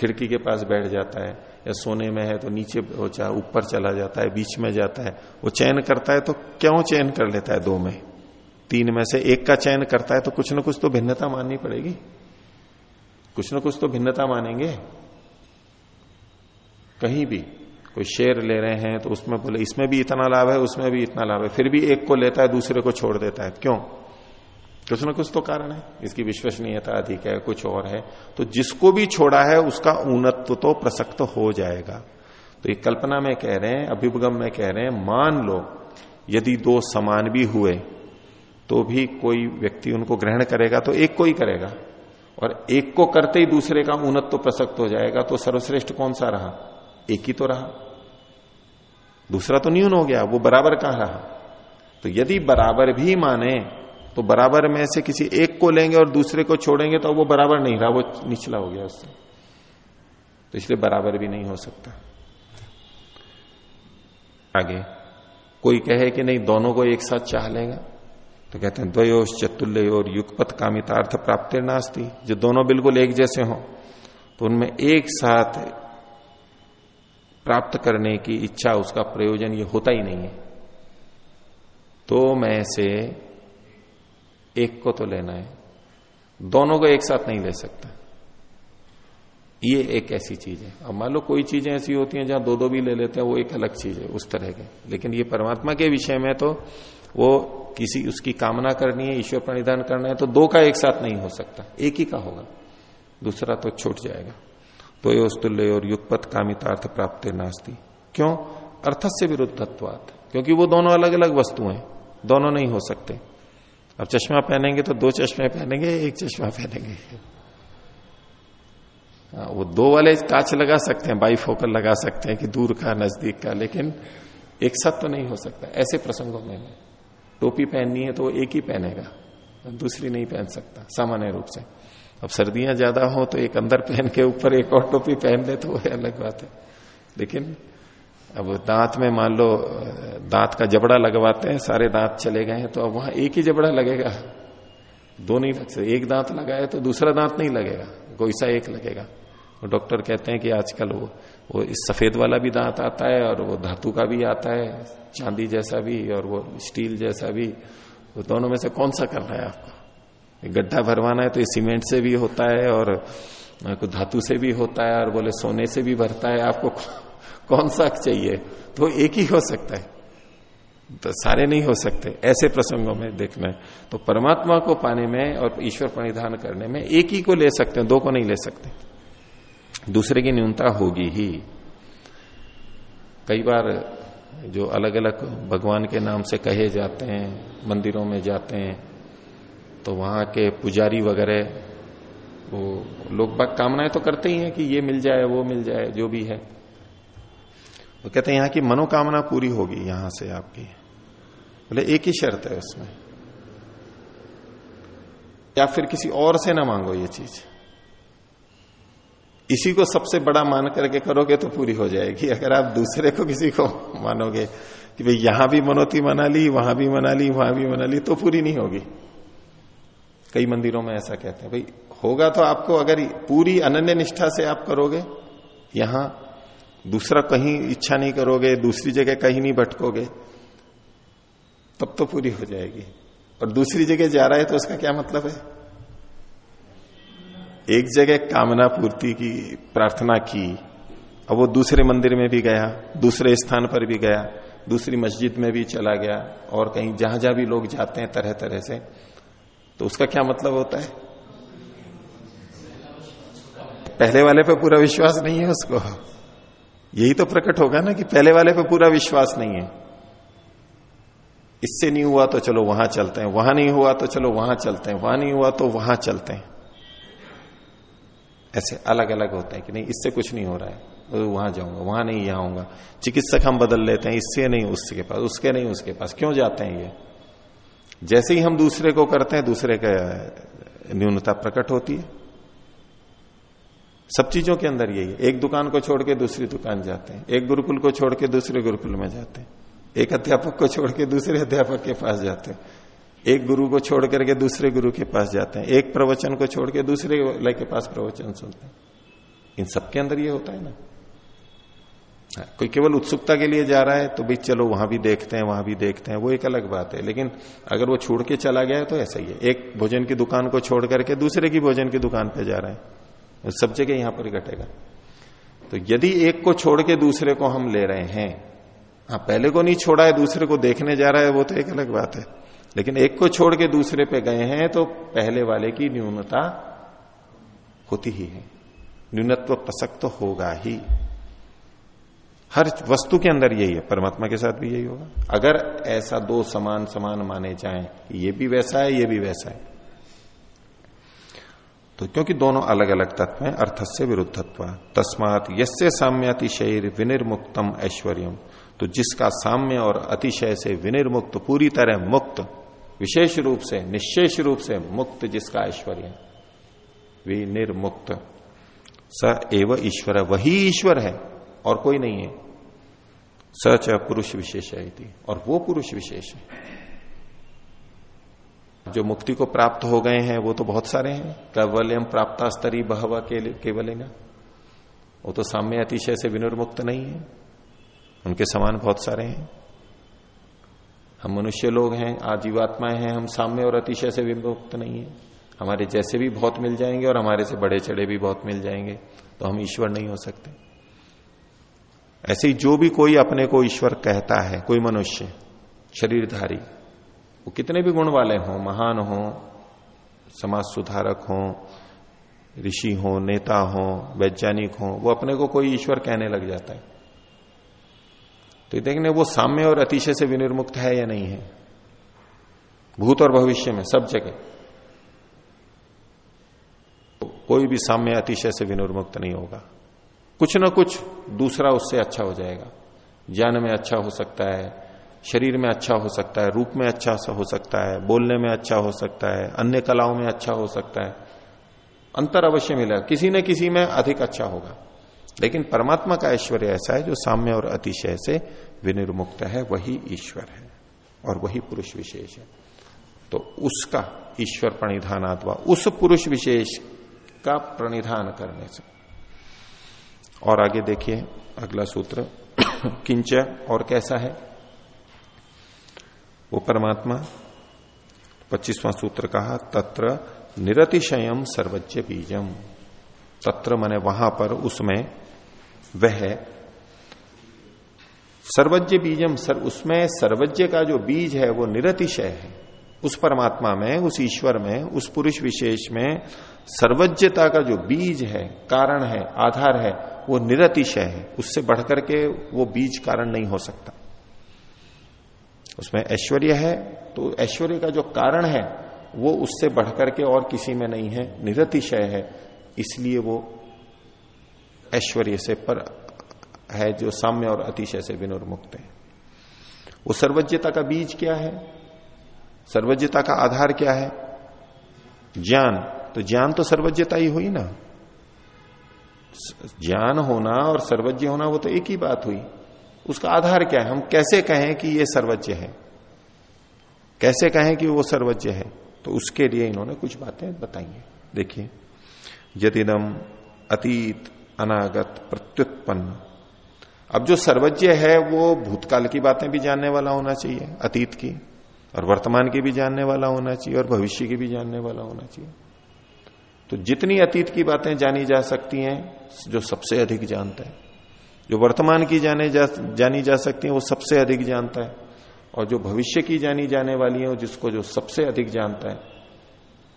खिड़की के पास बैठ जाता है या सोने में है तो नीचे ऊपर चला जाता है बीच में जाता है वो चयन करता है तो क्यों चयन कर लेता है दो में? तीन में से एक का चयन करता है तो कुछ ना कुछ तो भिन्नता माननी पड़ेगी। कुछ ना कुछ तो भिन्नता मानेंगे। कहीं भी कोई शेयर ले रहे हैं तो उसमें बोले, इसमें भी इतना लाभ है, उसमें भी इतना लाभ है, फिर भी एक को लेता है, दूसरे को छोड़ देता है। क्यों? कुछ ना कुछ तो कारण है। इसकी विश्वसनीयता अधिक है, कुछ और है। तो जिसको भी छोड़ा है, उसका ऊनत्व तो प्रसक्त हो जाएगा। तो ये कल्पना में कह रहे हैं, अभिभगम में कह रहे हैं, मान लो यदि दो समान भी हुए तो भी कोई व्यक्ति उनको ग्रहण करेगा तो एक को ही करेगा। और एक को करते ही दूसरे का उन्नत तो प्रसक्त हो जाएगा तो सर्वश्रेष्ठ कौन सा रहा? एक ही तो रहा। दूसरा तो न्यून हो गया, वो बराबर कहाँ रहा? तो यदि बराबर भी माने तो बराबर में से किसी एक को लेंगे और दूसरे को छोड़ेंगे तो वो बराबर नहीं रहा, वो निचला हो गया उससे। तो इसलिए बराबर भी नहीं हो सकता। आगे, कोई कहे कि नहीं, दोनों को एक साथ चाह लेगा? तो कहते हैं द्वयोश चतुल्य और युगपत कामितार्थ प्राप्ति नास्ती। जो दोनों बिल्कुल एक जैसे हो तो उनमें एक साथ प्राप्त करने की इच्छा, उसका प्रयोजन ये होता ही नहीं है। तो मैं से एक को तो लेना है। दोनों को एक साथ नहीं ले सकता। ये एक ऐसी चीज़ है। अब मान लो कोई चीज़ें ऐसी होती हैं जहाँ दो दो भी ले लेते हैं, वो एक अलग चीज़ है, उस तरह के। लेकिन ये परमात्मा के विषय में तो वो किसी उसकी कामना करनी है ईश्वर प्रणिधान करना है तो दो का एक साथ नहीं हो सकता। एक ही का होगा। दूसरा तो छूट जाएगा। तो योस्तुल्य और युगपत कामितार्थ प्राप्त नास्ती। क्यों? अर्थ से विरुद्धत्वात। क्योंकि वो दोनों अलग अलग वस्तु हैं। दोनों नहीं हो सकते। अब चश्मा पहनेंगे तो दो चश्मे पहनेंगे एक चश्मा पहनेंगे। हाँ, वो दो वाले कांच लगा सकते हैं बाई फोकल लगा सकते हैं कि दूर का नज़दीक का लेकिन एक साथ तो नहीं हो सकता। ऐसे प्रसंगों में टोपी पहननी है तो वो एक ही पहनेगा, दूसरी नहीं पहन सकता, सामान्य रूप से। अब सर्दियाँ ज़्यादा हो तो एक अंदर पहन के ऊपर एक और टोपी पहन ले तो वो अलग बात है। लेकिन अब दांत में मान लो, दांत का जबड़ा लगवाते हैं, सारे दांत चले गए हैं तो अब वहाँ एक ही जबड़ा लगेगा। दो नहीं लग सकते, एक दांत लगाए तो दूसरा दांत नहीं लगेगा, कोई सा एक लगेगा। वो डॉक्टर कहते हैं कि आजकल वो वो इस सफ़ेद वाला भी दांत आता है और वो धातु का भी आता है, चांदी जैसा भी और वो स्टील जैसा भी। वो दोनों में से कौन सा करना है आपको? गड्ढा भरवाना है तो ये सीमेंट से भी होता है और कुछ धातु से भी होता है और बोले सोने से भी भरता है। आपको कौन सा चाहिए? तो एक ही हो सकता है। तो सारे नहीं हो सकते। ऐसे प्रसंगों में देखना है। तो परमात्मा को पाने में और ईश्वर परिधान करने में एक ही को ले सकते हैं, दो को नहीं ले सकते। दूसरे की न्यूनता होगी ही। कई बार जो अलग अलग भगवान के नाम से कहे जाते हैं, मंदिरों में जाते हैं तो वहाँ के पुजारी वगैरह, वो लोग बाग कामनाएँ तो करते ही हैं कि ये मिल जाए, वो मिल जाए, जो भी है। वो कहते हैं यहाँ की मनोकामना पूरी होगी, यहाँ से आपकी। बोले, एक ही शर्त है उसमें। या फिर किसी और से ना मांगो ये चीज़। इसी को सबसे बड़ा मान करके करोगे तो पूरी हो जाएगी। अगर आप दूसरे को किसी को मानोगे कि भाई यहाँ भी मनोती मना ली, वहाँ भी मना ली, वहाँ भी मना ली तो पूरी नहीं होगी। कई मंदिरों में ऐसा कहते हैं, भाई, होगा तो आपको अगर पूरी अनन्य निष्ठा से आप करोगे, यहाँ दूसरा कहीं इच्छा नहीं करोगे, दूसरी जगह कहीं नहीं भटकोगे, तब तो पूरी हो जाएगी। और दूसरी जगह जा रहा है तो उसका क्या मतलब है? एक जगह कामना पूर्ति की, प्रार्थना की, अब वो दूसरे मंदिर में भी गया, दूसरे स्थान पर भी गया, दूसरी मस्जिद में भी चला गया, और कहीं जहाँ जहाँ भी लोग जाते हैं तरह तरह से तो उसका क्या मतलब होता है? पहले वाले पे पूरा विश्वास नहीं है उसको। यही तो प्रकट होगा ना कि पहले वाले पे पूरा विश्वास नहीं है। इससे नहीं हुआ तो चलो वहाँ चलते हैं, वहाँ नहीं हुआ तो चलो वहाँ चलते हैं, वहाँ नहीं हुआ तो वहाँ चलते हैं। ऐसे अलग अलग होते हैं कि नहीं, इससे कुछ नहीं हो रहा है। वहाँ जाऊँगा, वहाँ नहीं आऊँगा चिकित्सक हम बदल लेते हैं, इससे नहीं, उसके पास, उसके नहीं, उसके पास। क्यों जाते हैं ये? जैसे ही हम दूसरे को करते हैं, दूसरे का न्यूनता प्रकट होती है। सब चीज़ों के अंदर यही है। एक दुकान को छोड़ के दूसरी दुकान जाते हैं। एक गुरुकुल को छोड़ के दूसरे गुरुकुल में जाते हैं। एक अध्यापक को छोड़ के दूसरे अध्यापक के पास जाते हैं। एक गुरु को छोड़ करके दूसरे गुरु के पास जाते हैं। एक प्रवचन को छोड़ के दूसरे लय के पास प्रवचन सुनते हैं। इन सबके अंदर ये होता है ना। हाँ, कोई केवल उत्सुकता के लिए जा रहा है तो भाई चलो वहाँ भी देखते हैं वहाँ भी देखते हैं। वो एक अलग बात है। लेकिन अगर वो छोड़ के चला गया है तो ऐसा ही है। एक भोजन की दुकान को छोड़ करके दूसरे की भोजन की दुकान पे जा रहा है। सब जगह यहाँ पर घटेगा। तो यदि एक को छोड़ के दूसरे को हम ले रहे हैं हाँ पहले को नहीं छोड़ा है दूसरे को देखने जा रहा है वो तो एक अलग बात है। लेकिन एक को छोड़ के दूसरे पे गए हैं तो पहले वाले की न्यूनता होती ही है। न्यूनत्व प्रसक्त तो होगा ही। हर वस्तु के अंदर यही है, परमात्मा के साथ भी यही होगा। अगर ऐसा दो समान समान माने जाएँ, ये भी वैसा है, ये भी वैसा है। तो क्योंकि दोनों अलग अलग तत्व हैं अर्थ से विरुद्धत्व। तस्मात यसे साम्याति शरीर विनिर्मुक्तम ऐश्वर्यम। तो जिसका साम्य और अतिशय से विनिर्मुक्त, पूरी तरह मुक्त विशेष रूप से, निशेष रूप से मुक्त जिसका ऐश्वर्य विनिर्मुक्त। स एव ईश्वर है वही ईश्वर है और कोई नहीं है। सच पुरुष विशेष है और वो पुरुष विशेष है। जो मुक्ति को प्राप्त हो गए हैं, वो तो बहुत सारे हैं। कैवल्यम प्राप्ता स्तरी बहवा केवल ना वो तो साम्य अतिशय से विनिर्मुक्त नहीं है। उनके समान बहुत सारे हैं। हम मनुष्य लोग हैं, आजीवात्माएँ हैं, हम साम्य और अतिशय से विमुक्त नहीं है। हमारे जैसे भी बहुत मिल जाएँगे और हमारे से बड़े चढ़े भी बहुत मिल जाएँगे तो हम ईश्वर नहीं हो सकते। ऐसे ही जो भी कोई अपने को ईश्वर कहता है, कोई मनुष्य, शरीरधारी, वो कितने भी गुण वाले हों, महान हो, समाज सुधारक हो, ऋषि हो, नेता हो, वैज्ञानिक हो, वो अपने को कोई ईश्वर कहने लग जाता है। तो देखने वो साम्य और अतिशय से विनिर्मुक्त है या नहीं है? भूत और भविष्य में, सब जगह। तो कोई भी साम्य अतिशय से विनिर्मुक्त नहीं होगा। कुछ ना कुछ दूसरा उससे अच्छा हो जाएगा। ज्ञान में अच्छा हो सकता है, शरीर में अच्छा हो सकता है, रूप में अच्छा हो सकता है, बोलने में अच्छा हो सकता है, अन्य कलाओं में अच्छा हो सकता है। अंतर अवश्य मिलेगा। किसी न किसी में अधिक अच्छा होगा। लेकिन परमात्मा का ऐश्वर्य ऐसा है, जो साम्य और अतिशय से विनिर्मुक्त है, वही ईश्वर है और वही पुरुष विशेष है। तो उसका ईश्वर प्रणिधान अथवा उस पुरुष विशेष का प्रणिधान करने से। और आगे देखिए, अगला सूत्र, किंच और कैसा है? वो परमात्मा, पच्चीसवां सूत्र कहा, तत्र निरतिशयम सर्वज्ञ बीजम। तत्र मने वहाँ पर, उसमें वह सर्वज्ञ बीजम, सर, उसमें सर्वज्ञ का जो बीज है, वो निरतिशय है। उस परमात्मा में, उस ईश्वर में, उस पुरुष विशेष में सर्वज्ञता का जो बीज है, कारण है, आधार है, वो निरतिशय है। उससे बढ़कर के वो बीज कारण नहीं हो सकता। उसमें ऐश्वर्य है तो ऐश्वर्य का जो कारण है, वो उससे बढ़कर के और किसी में नहीं है। निरतिशय है, इसलिए वो ऐश्वर्य से पर है जो साम्य और अतिशय से विनुर्मुक्त है। वो सर्वज्ञता का बीज क्या है? सर्वज्ञता का आधार क्या है? ज्ञान। तो ज्ञान तो सर्वज्ञता ही हुई ना। ज्ञान होना और सर्वज्ञ होना, वो तो एक ही बात हुई। उसका आधार क्या है? हम कैसे कहें कि ये सर्वज्ञ है? कैसे कहें कि वो सर्वज्ञ है? तो उसके लिए इन्होंने कुछ बातें बताई हैं। देखिए यदिदम अतीत अनागत प्रत्युत्पन्न। अब जो सर्वज्ञ है वो भूतकाल की बातें भी जानने वाला होना चाहिए अतीत की और वर्तमान की भी जानने वाला होना चाहिए और भविष्य की भी जानने वाला होना चाहिए। तो जितनी अतीत की बातें जानी जा सकती हैं जो सबसे अधिक जानता है। जो वर्तमान की जाने जा, जानी जा सकती है वो सबसे अधिक जानता है। और जो भविष्य की जानी जाने वाली है जिसको जो सबसे अधिक जानता है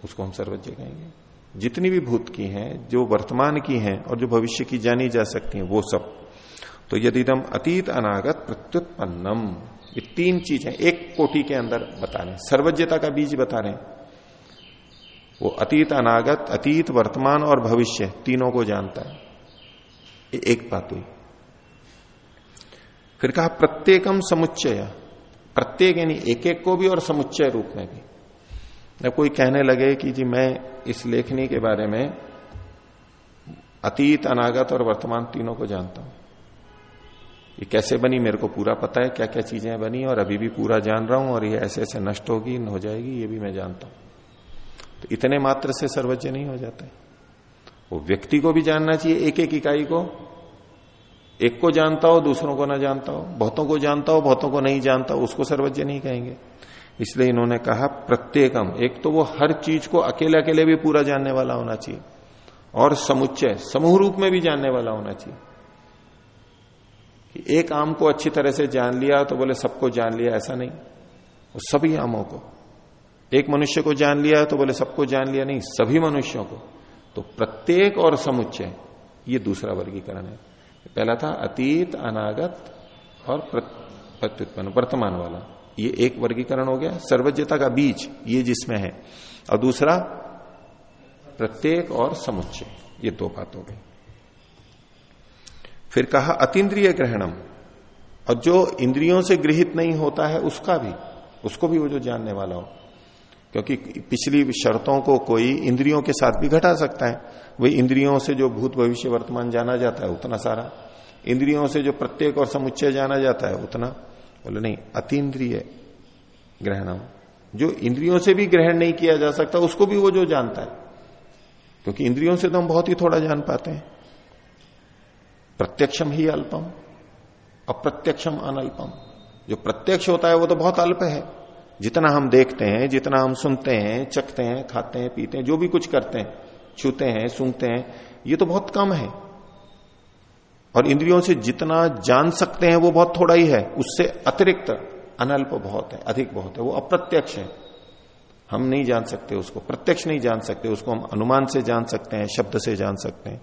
उसको हम सर्वज्ञ कहेंगे। जितनी भी भूत की हैं, जो वर्तमान की हैं और जो भविष्य की जानी जा सकती हैं, वो सब। तो यदि दम अतीत अनागत प्रत्युत्पन्नम। ये तीन चीज़ें एक कोटि के अंदर बता रहे हैं। सर्वज्ञता का बीज बता रहे हैं। वो अतीत अनागत, अतीत, वर्तमान और भविष्य तीनों को जानता है। ये एक बात हुई। फिर कहा, प्रत्येकम समुच्चय। प्रत्येक यानी एक एक को भी और समुच्चय रूप में भी। जब कोई कहने लगे कि जी मैं इस लेखनी के बारे में अतीत, अनागत और वर्तमान तीनों को जानता हूँ। ये कैसे बनी मेरे को पूरा पता है क्या क्या चीज़ें बनी और अभी भी पूरा जान रहा हूँ और ये ऐसे ऐसे नष्ट होगी हो जाएगी, ये भी मैं जानता हूँ। तो इतने मात्र से सर्वज्ञ नहीं हो जाते। वो व्यक्ति को भी जानना चाहिए एक एक इकाई को। एक को जानता हो, दूसरों को ना जानता हो। बहुतों को जानता हो, बहुतों को नहीं जानता, उसको सर्वज्ञ नहीं कहेंगे। इसलिए इन्होंने कहा, प्रत्येकम। एक तो वो हर चीज़ को अकेले अकेले भी पूरा जानने वाला होना चाहिए। और समुच्चय, समूह रूप में भी जानने वाला होना चाहिए। कि एक आम को अच्छी तरह से जान लिया तो बोले, सबको जान लिया, ऐसा नहीं। वो सभी आमों को। एक मनुष्य को जान लिया तो बोले, सबको जान लिया नहीं, सभी मनुष्यों को। तो प्रत्येक और समुच्चय, ये दूसरा वर्गीकरण है। पहला था अतीत, अनागत और प्रत्युत्पन्न, वर्तमान वाला। ये एक वर्गीकरण हो गया, सर्वज्ञता का बीज ये जिसमें है। और दूसरा, प्रत्येक और समुच्चय, ये दो बात हो गई फिर कहा, अतीन्द्रिय ग्रहणम। और जो इंद्रियों से गृहित नहीं होता है, उसका भी, उसको भी वो जो जानने वाला हो। क्योंकि पिछली शर्तों को कोई इंद्रियों के साथ भी घटा सकता है। वही इंद्रियों से जो भूत भविष्य वर्तमान जाना जाता है, उतना सारा। इंद्रियों से जो प्रत्येक और समुच्चय जाना जाता है, उतना। बोले, नहीं, अतीन्द्रिय ग्रहणम। जो इंद्रियों से भी ग्रहण नहीं किया जा सकता, उसको भी वो जो जानता है। क्योंकि इंद्रियों से तो हम बहुत ही थोड़ा जान पाते हैं। प्रत्यक्षम ही अल्पम, अप्रत्यक्षम अनल्पम। जो प्रत्यक्ष होता है, वो तो बहुत अल्प है। जितना हम देखते हैं, जितना हम सुनते हैं, चखते हैं, खाते हैं, पीते हैं, जो भी कुछ करते हैं, छूते हैं, सूंघते हैं, ये तो बहुत कम है। और इंद्रियों से जितना जान सकते हैं, वो बहुत थोड़ा ही है। उससे अतिरिक्त अनल्प बहुत है, अधिक बहुत है। वो अप्रत्यक्ष है। हम नहीं जान सकते उसको, प्रत्यक्ष नहीं जान सकते। उसको हम अनुमान से जान सकते हैं, शब्द से जान सकते हैं,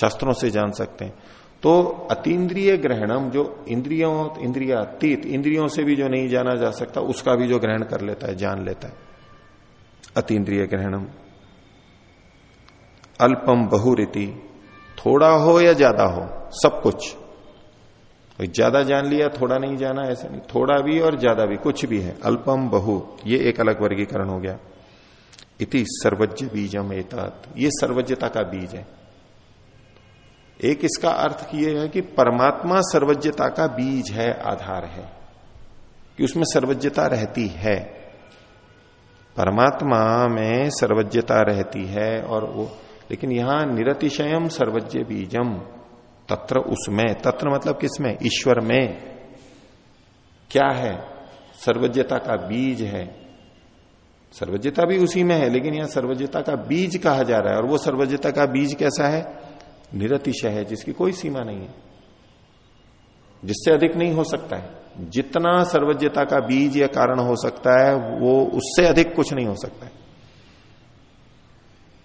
शास्त्रों से जान सकते हैं। तो अतीन्द्रिय ग्रहणम, जो इंद्रियों, इंद्रियातीत, इंद्रियों से भी जो नहीं जाना जा सकता, उसका भी जो ग्रहण कर लेता है, जान लेता है। अतीन्द्रिय ग्रहणम। अल्पम बहुरीति। थोड़ा हो या ज़्यादा हो, सब कुछ। ज़्यादा जान लिया, थोड़ा नहीं जाना, ऐसा नहीं। थोड़ा भी और ज़्यादा भी, कुछ भी है। अल्पम बहु, ये एक अलग वर्गीकरण हो गया। इति सर्वज्ञ बीजम एतात। ये सर्वज्ञता का बीज है। एक इसका अर्थ ये है कि परमात्मा सर्वज्ञता का बीज है, आधार है। कि उसमें सर्वज्ञता रहती है। परमात्मा में सर्वज्ञता रहती है और वो लेकिन यहाँ निरतिशयम सर्वज्ञ बीजम तत्र उसमें, तत्र मतलब किसमें? ईश्वर में। क्या है? सर्वज्ञता का बीज है। सर्वज्ञता भी उसी में है, लेकिन यहाँ सर्वज्ञता का बीज कहा जा रहा है। और वो सर्वज्ञता का बीज कैसा है? निरतिशय है, जिसकी कोई सीमा नहीं है। जिससे अधिक नहीं हो सकता है। जितना सर्वज्ञता का बीज या कारण हो सकता है, वो उससे अधिक कुछ नहीं हो सकता है।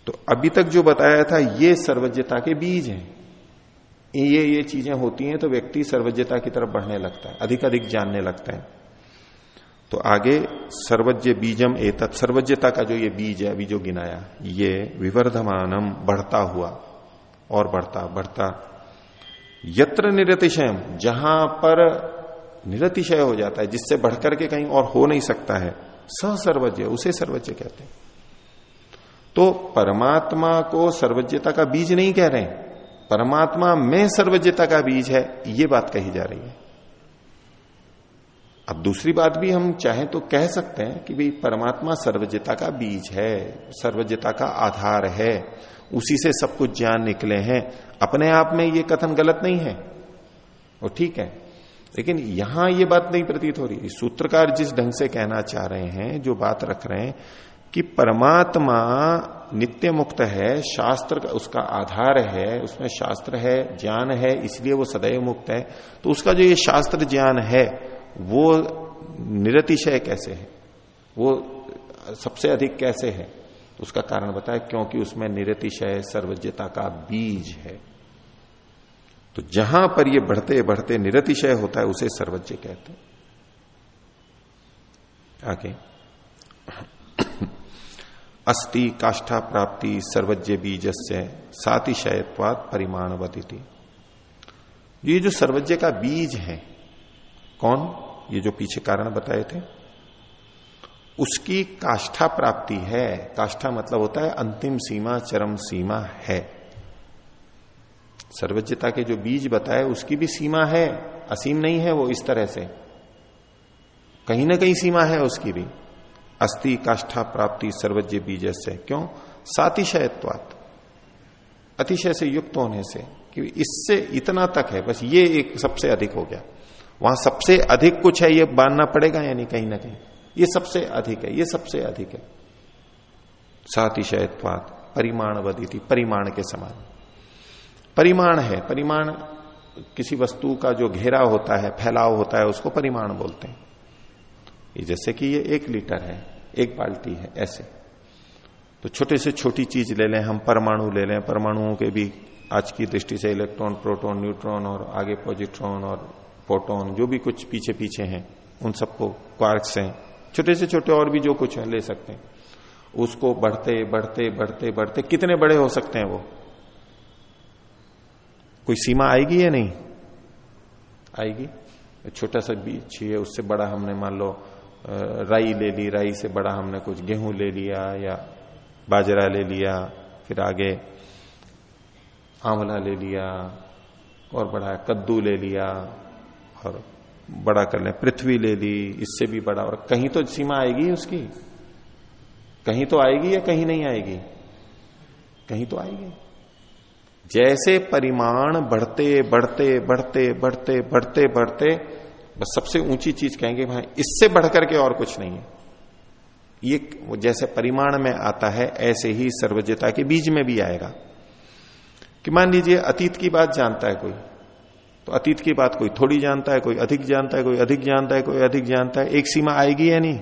तो अभी तक जो बताया था, ये सर्वज्ञता के बीज हैं। ये ये चीज़ें होती हैं तो व्यक्ति सर्वज्ञता की तरफ़ बढ़ने लगता है अधिक अधिक जानने लगता है। तो आगे, सर्वज्ञ बीजम एतत्, सर्वज्ञता का जो ये बीज है, अभी जो गिनाया, ये विवर्धमानम बढ़ता हुआ, और बढ़ता बढ़ता। यत्र निरतिशयम, जहाँ पर निरतिशय हो जाता है, जिससे बढ़कर के कहीं और हो नहीं सकता है स सर्वज्ञ उसे सर्वज्ञ कहते हैं। तो परमात्मा को सर्वज्ञता का बीज नहीं कह रहे परमात्मा में सर्वज्ञता का बीज है, ये बात कही जा रही है। अब दूसरी बात भी हम चाहें तो कह सकते हैं कि भाई परमात्मा सर्वज्ञता का बीज है, सर्वज्ञता का आधार है, उसी से सब कुछ ज्ञान निकले हैं। अपने आप में ये कथन गलत नहीं है। वो ठीक है, लेकिन यहाँ ये बात नहीं प्रतीत हो रही। सूत्रकार जिस ढंग से कहना चाह रहे हैं, जो बात रख रहे हैं कि परमात्मा नित्य मुक्त है, शास्त्र का उसका आधार है, उसमें शास्त्र है, ज्ञान है, इसलिए वो सदैव मुक्त है। तो उसका जो ये शास्त्र ज्ञान है, वो निरतिशय कैसे है? वो सबसे अधिक कैसे है? तो उसका कारण बताया क्योंकि उसमें निरतिशय, सर्वज्ञता का बीज है। तो जहाँ पर ये बढ़ते बढ़ते निरतिशय होता है, उसे सर्वज्ञ कहते हैं। आगे। अस्ति काष्ठा प्राप्ति सर्वज्ञ बीज से सातिशयत्वाद परिमाणवती ये जो सर्वज्ञ का बीज है, कौन? ये जो पीछे कारण बताए थे। उसकी काष्ठा प्राप्ति है। काष्ठा मतलब होता है अंतिम सीमा, चरम सीमा है। सर्वज्ञता के जो बीज बताए, उसकी भी सीमा है। असीम नहीं है वो इस तरह से। कहीं ना कहीं सीमा है उसकी भी। अस्थि, काष्ठा प्राप्ति, सर्वज्ञ बीज से क्यों? सातिशयत्वात। अतिशय से युक्त होने से, कि इससे इतना तक है, बस ये एक सबसे अधिक हो गया। वहाँ सबसे अधिक कुछ है, ये बांधना पड़ेगा यानी कहीं ना कहीं? ये सबसे अधिक है, ये सबसे अधिक है। सातिशयत्वात परिमाण थी परिमाण के समान। परिमाण है, परिमाण किसी वस्तु का जो घेरा होता है, फैलाव होता है, उसको परिमाण बोलते हैं। जैसे कि ये एक लीटर है, एक बाल्टी है, ऐसे। तो छोटे से छोटी चीज़ ले लें, हम परमाणु ले लें। परमाणुओं के भी आज की दृष्टि से इलेक्ट्रॉन, प्रोटॉन, न्यूट्रॉन और आगे पॉजिट्रॉन और फोटोन जो भी कुछ पीछे पीछे हैं, उन सबको क्वार्क्स हैं। छोटे से छोटे और भी जो कुछ है, ले सकते हैं। उसको बढ़ते बढ़ते बढ़ते बढ़ते, कितने बड़े हो सकते हैं वो? कोई सीमा आएगी या नहीं? आएगी। छोटा सा बीज है, उससे बड़ा हमने मान लो राई ले ली, राई से बड़ा हमने कुछ गेहूँ ले लिया या बाजरा ले लिया, फिर आगे आंवला ले लिया और बड़ा कद्दू ले लिया और बड़ा कर ले पृथ्वी ले ली, इससे भी बड़ा और कहीं तो सीमा आएगी उसकी? कहीं तो आएगी या कहीं नहीं आएगी? कहीं तो आएगी। जैसे परिमाण बढ़ते बढ़ते बढ़ते बढ़ते बढ़ते बढ़ते बस सबसे ऊँची चीज़ कहेंगे भाई इससे बढ़कर के और कुछ नहीं है। ये जैसे परिमाण में आता है, ऐसे ही सर्वज्ञता के बीज में भी आएगा। कि मान लीजिए, अतीत की बात जानता है कोई तो अतीत की बात कोई थोड़ी जानता है, कोई अधिक जानता है, कोई अधिक जानता है, कोई अधिक जानता है, एक सीमा आएगी या नहीं?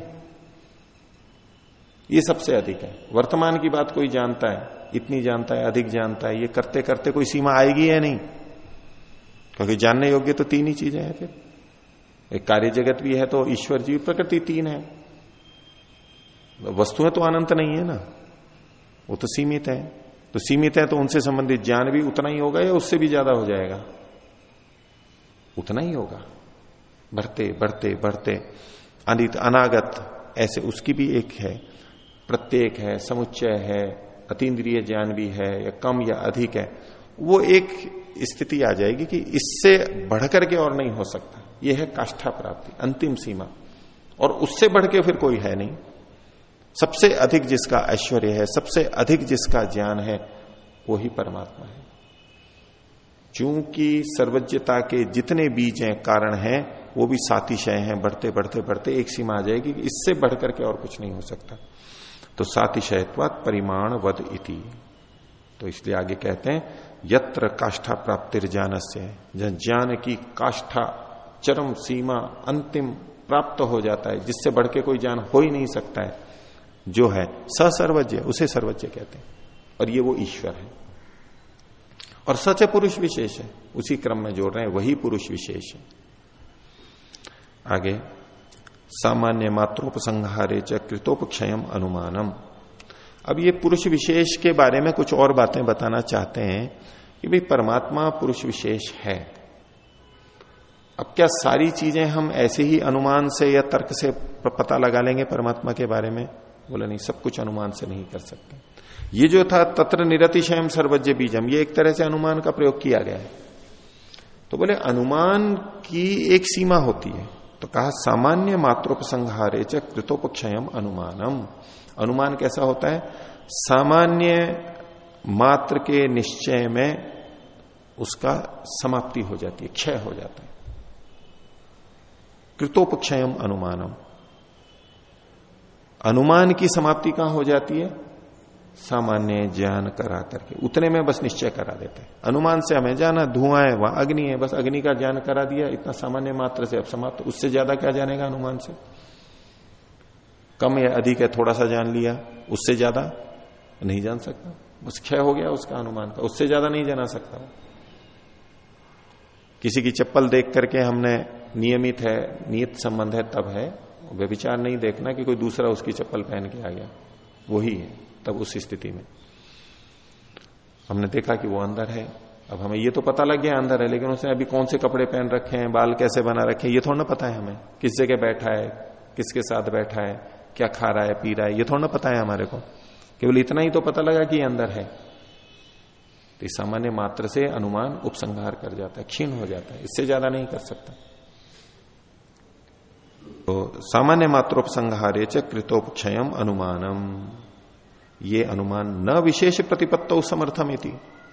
ये सबसे अधिक है। वर्तमान की बात कोई जानता है, इतनी जानता है, अधिक जानता है, ये करते करते कोई सीमा आएगी या नहीं? क्योंकि जानने योग्य तो तीन ही चीज़ें हैं फिर। एक कार्य जगत भी है तो ईश्वर जी प्रकृति तीन है। वस्तुएँ तो अनंत नहीं है ना। वो तो सीमित है। तो सीमित है तो उनसे संबंधित ज्ञान भी उतना ही होगा या उससे भी ज़्यादा हो जाएगा? उतना ही होगा। बढ़ते बढ़ते बढ़ते। अनित, अनागत, ऐसे उसकी भी एक है। प्रत्येक है, समुच्चय है, अतीन्द्रिय ज्ञान भी है, या कम या अधिक है। वो एक स्थिति आ जाएगी कि इससे बढ़कर के और नहीं हो सकता। यह है काष्ठा प्राप्ति, अंतिम सीमा। और उससे बढ़ के फिर कोई है नहीं। सबसे अधिक जिसका ऐश्वर्य है, सबसे अधिक जिसका ज्ञान है वो ही परमात्मा है। चूँकि सर्वज्ञता के जितने बीज हैं, कारण हैं, वो भी सातिशय हैं, बढ़ते बढ़ते बढ़ते, एक सीमा आ जाएगी इससे बढ़कर के और कुछ नहीं हो सकता। तो सातिशयत्वात परिमाण वद इति। तो इसलिए आगे कहते हैं, यत्र काष्ठा प्राप्तिर ज्ञान से ज्ञान की काष्ठा चरम सीमा अंतिम प्राप्त हो जाता है, जिससे बढ़ के कोई ज्ञान हो ही नहीं सकता है। जो है सर्वज्ञ उसे सर्वज्ञ कहते हैं। और ये वो ईश्वर है। और सच पुरुष विशेष है। उसी क्रम में जोड़ रहे हैं, वही पुरुष विशेष है। आगे, सामान्य मात्रोपसंहारे च कृतोपक्षयम अनुमानम। अब ये पुरुष विशेष के बारे में कुछ और बातें बताना चाहते हैं कि भाई परमात्मा पुरुष विशेष है। अब क्या सारी चीज़ें हम ऐसे ही अनुमान से या तर्क से पता लगा लेंगे परमात्मा के बारे में? बोला, नहीं, सब कुछ अनुमान से नहीं कर सकते. ये जो था तत्र निरतिशयम सर्वज्ञ बीजम, ये एक तरह से अनुमान का प्रयोग किया गया है। तो बोले, अनुमान की एक सीमा होती है। तो कहा, सामान्य मात्रोपसंहारे च कृतोपक्षयम अनुमानम। अनुमान कैसा होता है? सामान्य मात्र के निश्चय में उसका समाप्ति हो जाती है, क्षय हो जाता है। कृतोपक्षयम अनुमानम। अनुमान की समाप्ति कहाँ हो जाती है? सामान्य ज्ञान करा करके। उतने में बस निश्चय करा देते हैं। अनुमान से हमें जाना, धुआँ है, वहाँ अग्नि है, बस अग्नि का ज्ञान करा दिया, इतना सामान्य मात्र से अब समाप्त। उससे ज़्यादा क्या जानेगा अनुमान से? कम या अधिक है, थोड़ा सा जान लिया, उससे ज़्यादा नहीं जान सकता। बस क्षय हो गया उसका अनुमान का। उससे ज़्यादा नहीं जाना सकता। किसी की चप्पल देख करके हमने नियमित है, नियत संबंध है, तब है। वे विचार नहीं देखना कि कोई दूसरा उसकी चप्पल पहन के आ गया। वही है, तब उस स्थिति में। हमने देखा कि वो अंदर है। अब हमें ये तो पता लग गया अंदर है, लेकिन उसने अभी कौन से कपड़े पहन रखे हैं, बाल कैसे बना रखे हैं, ये थोड़ा ना पता है हमें। किस जगह बैठा है, किसके साथ बैठा है, क्या खा रहा है, पी रहा है, ये थोड़ा ना पता है हमारे को। केवल इतना ही तो पता लगा कि अंदर है। तो सामान्य मात्र से अनुमान उपसंहार कर जाता है, क्षीण हो जाता है। इससे ज़्यादा नहीं कर सकता। तो सामान्य मात्रोपसंहारे च कृतोपक्षयम अनुमानम। ये अनुमान न विशेष प्रतिपत्तो समर्थम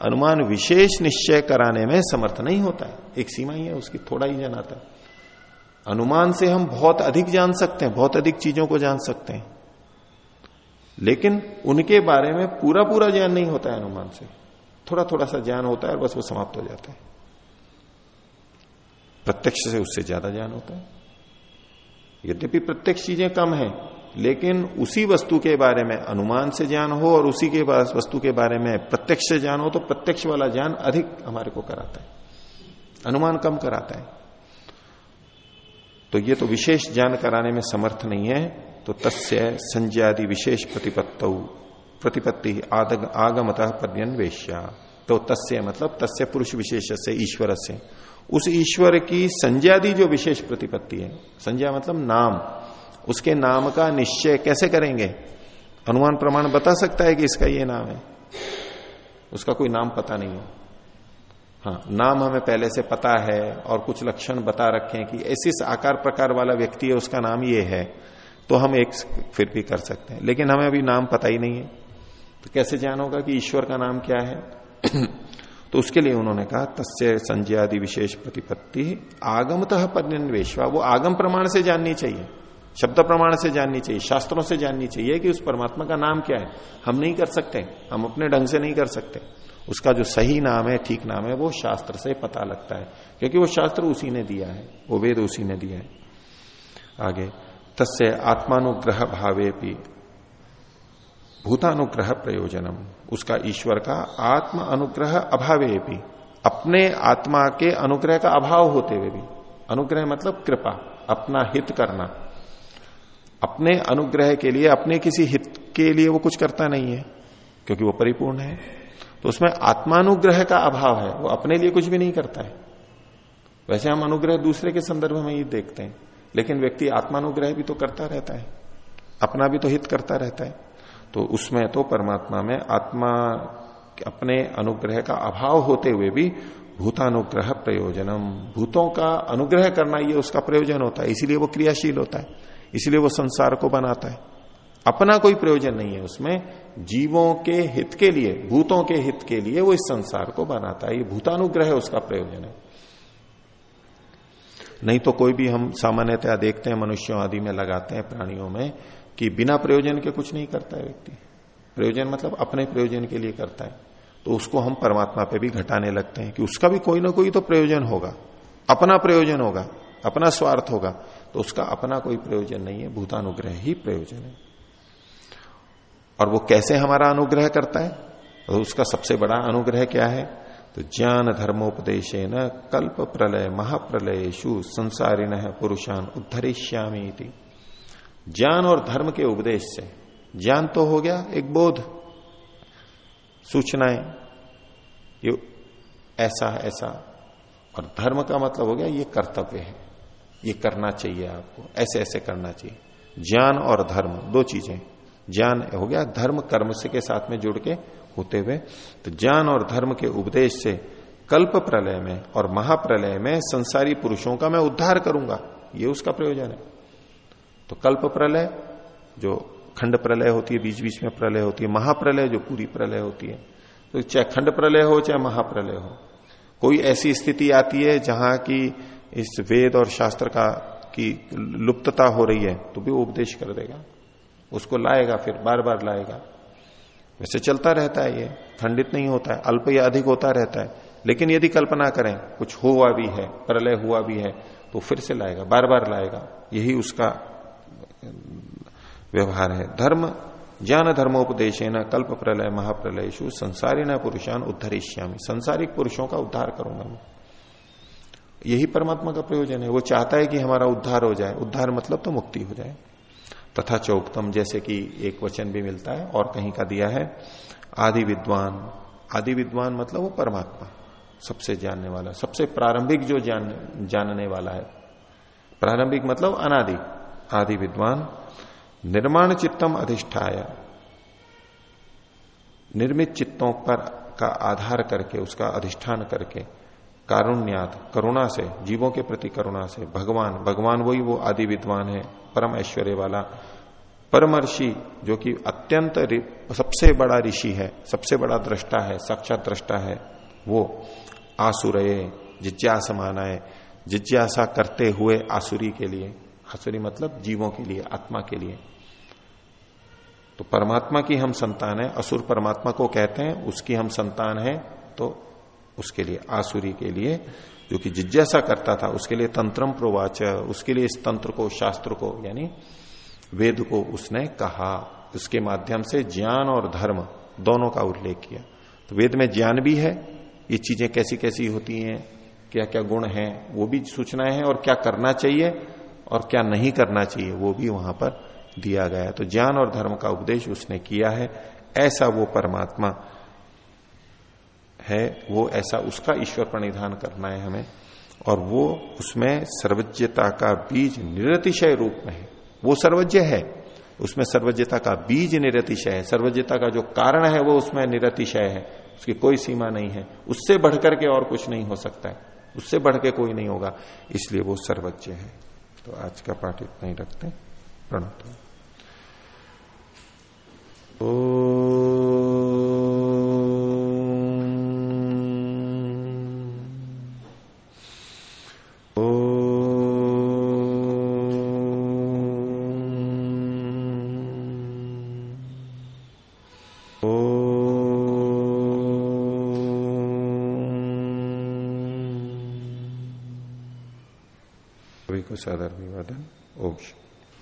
अनुमान विशेष निश्चय कराने में समर्थ नहीं होता है। एक सीमा ही है, उसकी थोड़ा ही जनाता है। अनुमान से हम बहुत अधिक जान सकते हैं, बहुत अधिक चीज़ों को जान सकते हैं। लेकिन उनके बारे में पूरा पूरा ज्ञान नहीं होता है अनुमान से। थोड़ा थोड़ा सा ज्ञान होता है और बस वो समाप्त हो जाता है। प्रत्यक्ष से उससे ज़्यादा ज्ञान होता है। यद्यपि प्रत्यक्ष चीज़ें कम है, लेकिन उसी वस्तु के बारे में, अनुमान से ज्ञान हो और उसी के वस्तु के बारे में प्रत्यक्ष से ज्ञान हो तो प्रत्यक्ष वाला ज्ञान अधिक हमारे को कराता है। अनुमान कम कराता है। तो ये तो विशेष ज्ञान कराने में समर्थ नहीं है तो तस्य संज्ञादि विशेष प्रतिपत्त, प्रतिपत्ति आगमतः पर्यन्वेश्या तो तस्य मतलब तस्य पुरुष विशेष से, ईश्वर से। उस ईश्वर की संज्ञादि जो विशेष प्रतिपत्ति है, संज्ञा मतलब नाम, उसके नाम का निश्चय कैसे करेंगे? अनुमान प्रमाण बता सकता है कि इसका ये नाम है? उसका कोई नाम पता नहीं हो। हाँ नाम हमें पहले से पता है और कुछ लक्षण बता रखे कि ऐसे आकार प्रकार वाला व्यक्ति है, उसका नाम ये है तो हम एक फिर भी कर सकते हैं। लेकिन हमें अभी नाम पता ही नहीं है। तो कैसे जान होगा कि ईश्वर का नाम क्या है? तो उसके लिए उन्होंने कहा, तस्य संज्ञादि विशेष प्रतिपत्ति, आगमतः परिन्वेशवा वो आगम प्रमाण से जाननी चाहिए, शब्द प्रमाण से जाननी चाहिए, शास्त्रों से जाननी चाहिए कि उस परमात्मा का नाम क्या है। हम नहीं कर सकते, हम अपने ढंग से नहीं कर सकते। उसका जो सही नाम है, ठीक नाम है, वो शास्त्र से पता लगता है, क्योंकि वो शास्त्र उसी ने दिया है, वो वेद उसी ने दिया है। आगे, तस्य आत्मानुग्रह भावे भी भूतानुग्रह प्रयोजनम। उसका ईश्वर का आत्म अनुग्रह अभावे भी, अपने आत्मा के अनुग्रह का अभाव होते हुए भी। अनुग्रह मतलब कृपा, अपना हित करना। अपने अनुग्रह के लिए, अपने किसी हित के लिए वो कुछ करता नहीं है, क्योंकि वो परिपूर्ण है। तो उसमें आत्मानुग्रह का अभाव है, वो अपने लिए कुछ भी नहीं करता है। वैसे हम अनुग्रह दूसरे के संदर्भ में ही देखते हैं, लेकिन व्यक्ति आत्मानुग्रह भी तो करता रहता है, अपना भी तो हित करता रहता है। तो उसमें तो परमात्मा में आत्मा अपने अनुग्रह का अभाव होते हुए भी भूतानुग्रह प्रयोजनम। भूतों का अनुग्रह करना ये उसका प्रयोजन होता है, इसीलिए वो क्रियाशील होता है, इसलिए वो संसार को बनाता है। अपना कोई प्रयोजन नहीं है उसमें, जीवों के हित के लिए, भूतों के हित के लिए वो इस संसार को बनाता है। ये भूतानुग्रह उसका प्रयोजन है। नहीं तो कोई भी हम सामान्यतया देखते हैं, मनुष्यों आदि में लगाते हैं प्राणियों में कि बिना प्रयोजन के कुछ नहीं करता है व्यक्ति। प्रयोजन मतलब अपने प्रयोजन के लिए करता है। तो उसको हम परमात्मा पे भी घटाने लगते हैं कि उसका भी कोई ना कोई तो प्रयोजन होगा। अपना प्रयोजन होगा, अपना स्वार्थ होगा। तो उसका अपना कोई प्रयोजन नहीं है, भूतानुग्रह ही प्रयोजन है। और वो कैसे हमारा अनुग्रह करता है? तो उसका सबसे बड़ा अनुग्रह क्या है? तो ज्ञान धर्मोपदेश न कल्प प्रलय महाप्रलय महाप्रलयेशु संसारिण पुरुषान उद्धरिष्यामी ज्ञान और धर्म के उपदेश से। ज्ञान तो हो गया एक बोध। सूचनाएँ, ये ऐसा ऐसा। और धर्म का मतलब हो गया ये कर्तव्य है। ये करना चाहिए आपको, ऐसे ऐसे करना चाहिए। ज्ञान और धर्म, दो चीज़ें। ज्ञान हो गया धर्म कर्म से के साथ में जुड़ के होते हुए। तो ज्ञान और धर्म के उपदेश से कल्प प्रलय में और महाप्रलय में संसारी पुरुषों का मैं उद्धार करूँगा। ये उसका प्रयोजन है। तो कल्प प्रलय, जो खंड प्रलय होती है बीच बीच में प्रलय होती है, महाप्रलय जो पूरी प्रलय होती है। तो चाहे खंड प्रलय हो, चाहे महाप्रलय हो, कोई ऐसी स्थिति आती है जहाँ की इस वेद और शास्त्र का, की लुप्तता हो रही है तो भी उपदेश कर देगा। उसको लाएगा, फिर बार बार लाएगा। वैसे चलता रहता है ये, खंडित नहीं होता है, अल्प या अधिक होता रहता है। लेकिन यदि कल्पना करें, कुछ हुआ भी है, प्रलय हुआ भी है तो फिर से लाएगा बार बार लाएगा। यही उसका व्यवहार है। धर्म, ज्ञान धर्मोपदेश कल्प प्रलय महाप्रलयशु संसारी न पुरुषान उद्धरिष्यामी। संसारिक पुरुषों का उद्धार करूँगा मैं। यही परमात्मा का प्रयोजन है। वो चाहता है कि हमारा उद्धार हो जाए। उद्धार मतलब तो मुक्ति हो जाए। तथा चौकतम जैसे कि एक वचन भी मिलता है, और कहीं का दिया है, आदि विद्वान। आदि विद्वान मतलब वो परमात्मा, सबसे जानने वाला, सबसे प्रारंभिक जो जान, जानने वाला है। प्रारंभिक मतलब अनादि। आदि विद्वान, निर्माण चित्तम अधिष्ठाया। निर्मित चित्तों पर का आधार करके, उसका अधिष्ठान करके, कारुण्यात, करुणा से, जीवों के प्रति करुणा से, भगवान भगवान वही वो आदि विद्वान है, परम ऐश्वर्य वाला, परमर्षि, जो कि अत्यंत सबसे बड़ा ऋषि है, सबसे बड़ा दृष्टा है, साक्षात दृष्टा है, वो आसुरये जिज्ञासमानाए जिज्ञासा करते हुए आसुरी के लिए। आसुरी मतलब जीवों के लिए, आत्मा के लिए। तो परमात्मा की हम संतान है, असुर परमात्मा को कहते हैं, उसकी हम संतान है तो उसके लिए, आसुरी के लिए, जो कि जिज्ञासा करता था, उसके लिए तंत्रम प्रोवाच, उसके लिए इस तंत्र को, शास्त्र को, यानी वेद को उसने कहा। उसके माध्यम से ज्ञान और धर्म दोनों का उल्लेख किया। तो वेद में ज्ञान भी है, ये चीज़ें कैसी कैसी होती हैं क्या क्या गुण हैं, वो भी सूचनाएँ हैं और क्या करना चाहिए और क्या नहीं करना चाहिए, वो भी वहाँ पर दिया गया तो ज्ञान और धर्म का उपदेश उसने किया है, ऐसा वो परमात्मा है, वो ऐसा उसका ईश्वर प्रणिधान करना है हमें, और वो उसमें सर्वज्ञता का बीज निरतिशय रूप में है। वो सर्वज्ञ है, उसमें सर्वज्ञता का बीज निरतिशय है। सर्वज्ञता का जो कारण है, वो उसमें निरतिशय है। उसकी कोई सीमा नहीं है। उससे बढ़कर के और कुछ नहीं हो सकता है। उससे बढ़ के कोई नहीं होगा, इसलिए वो सर्वज्ञ है। तो आज का पाठ इतना ही रखते प्रणत। ओ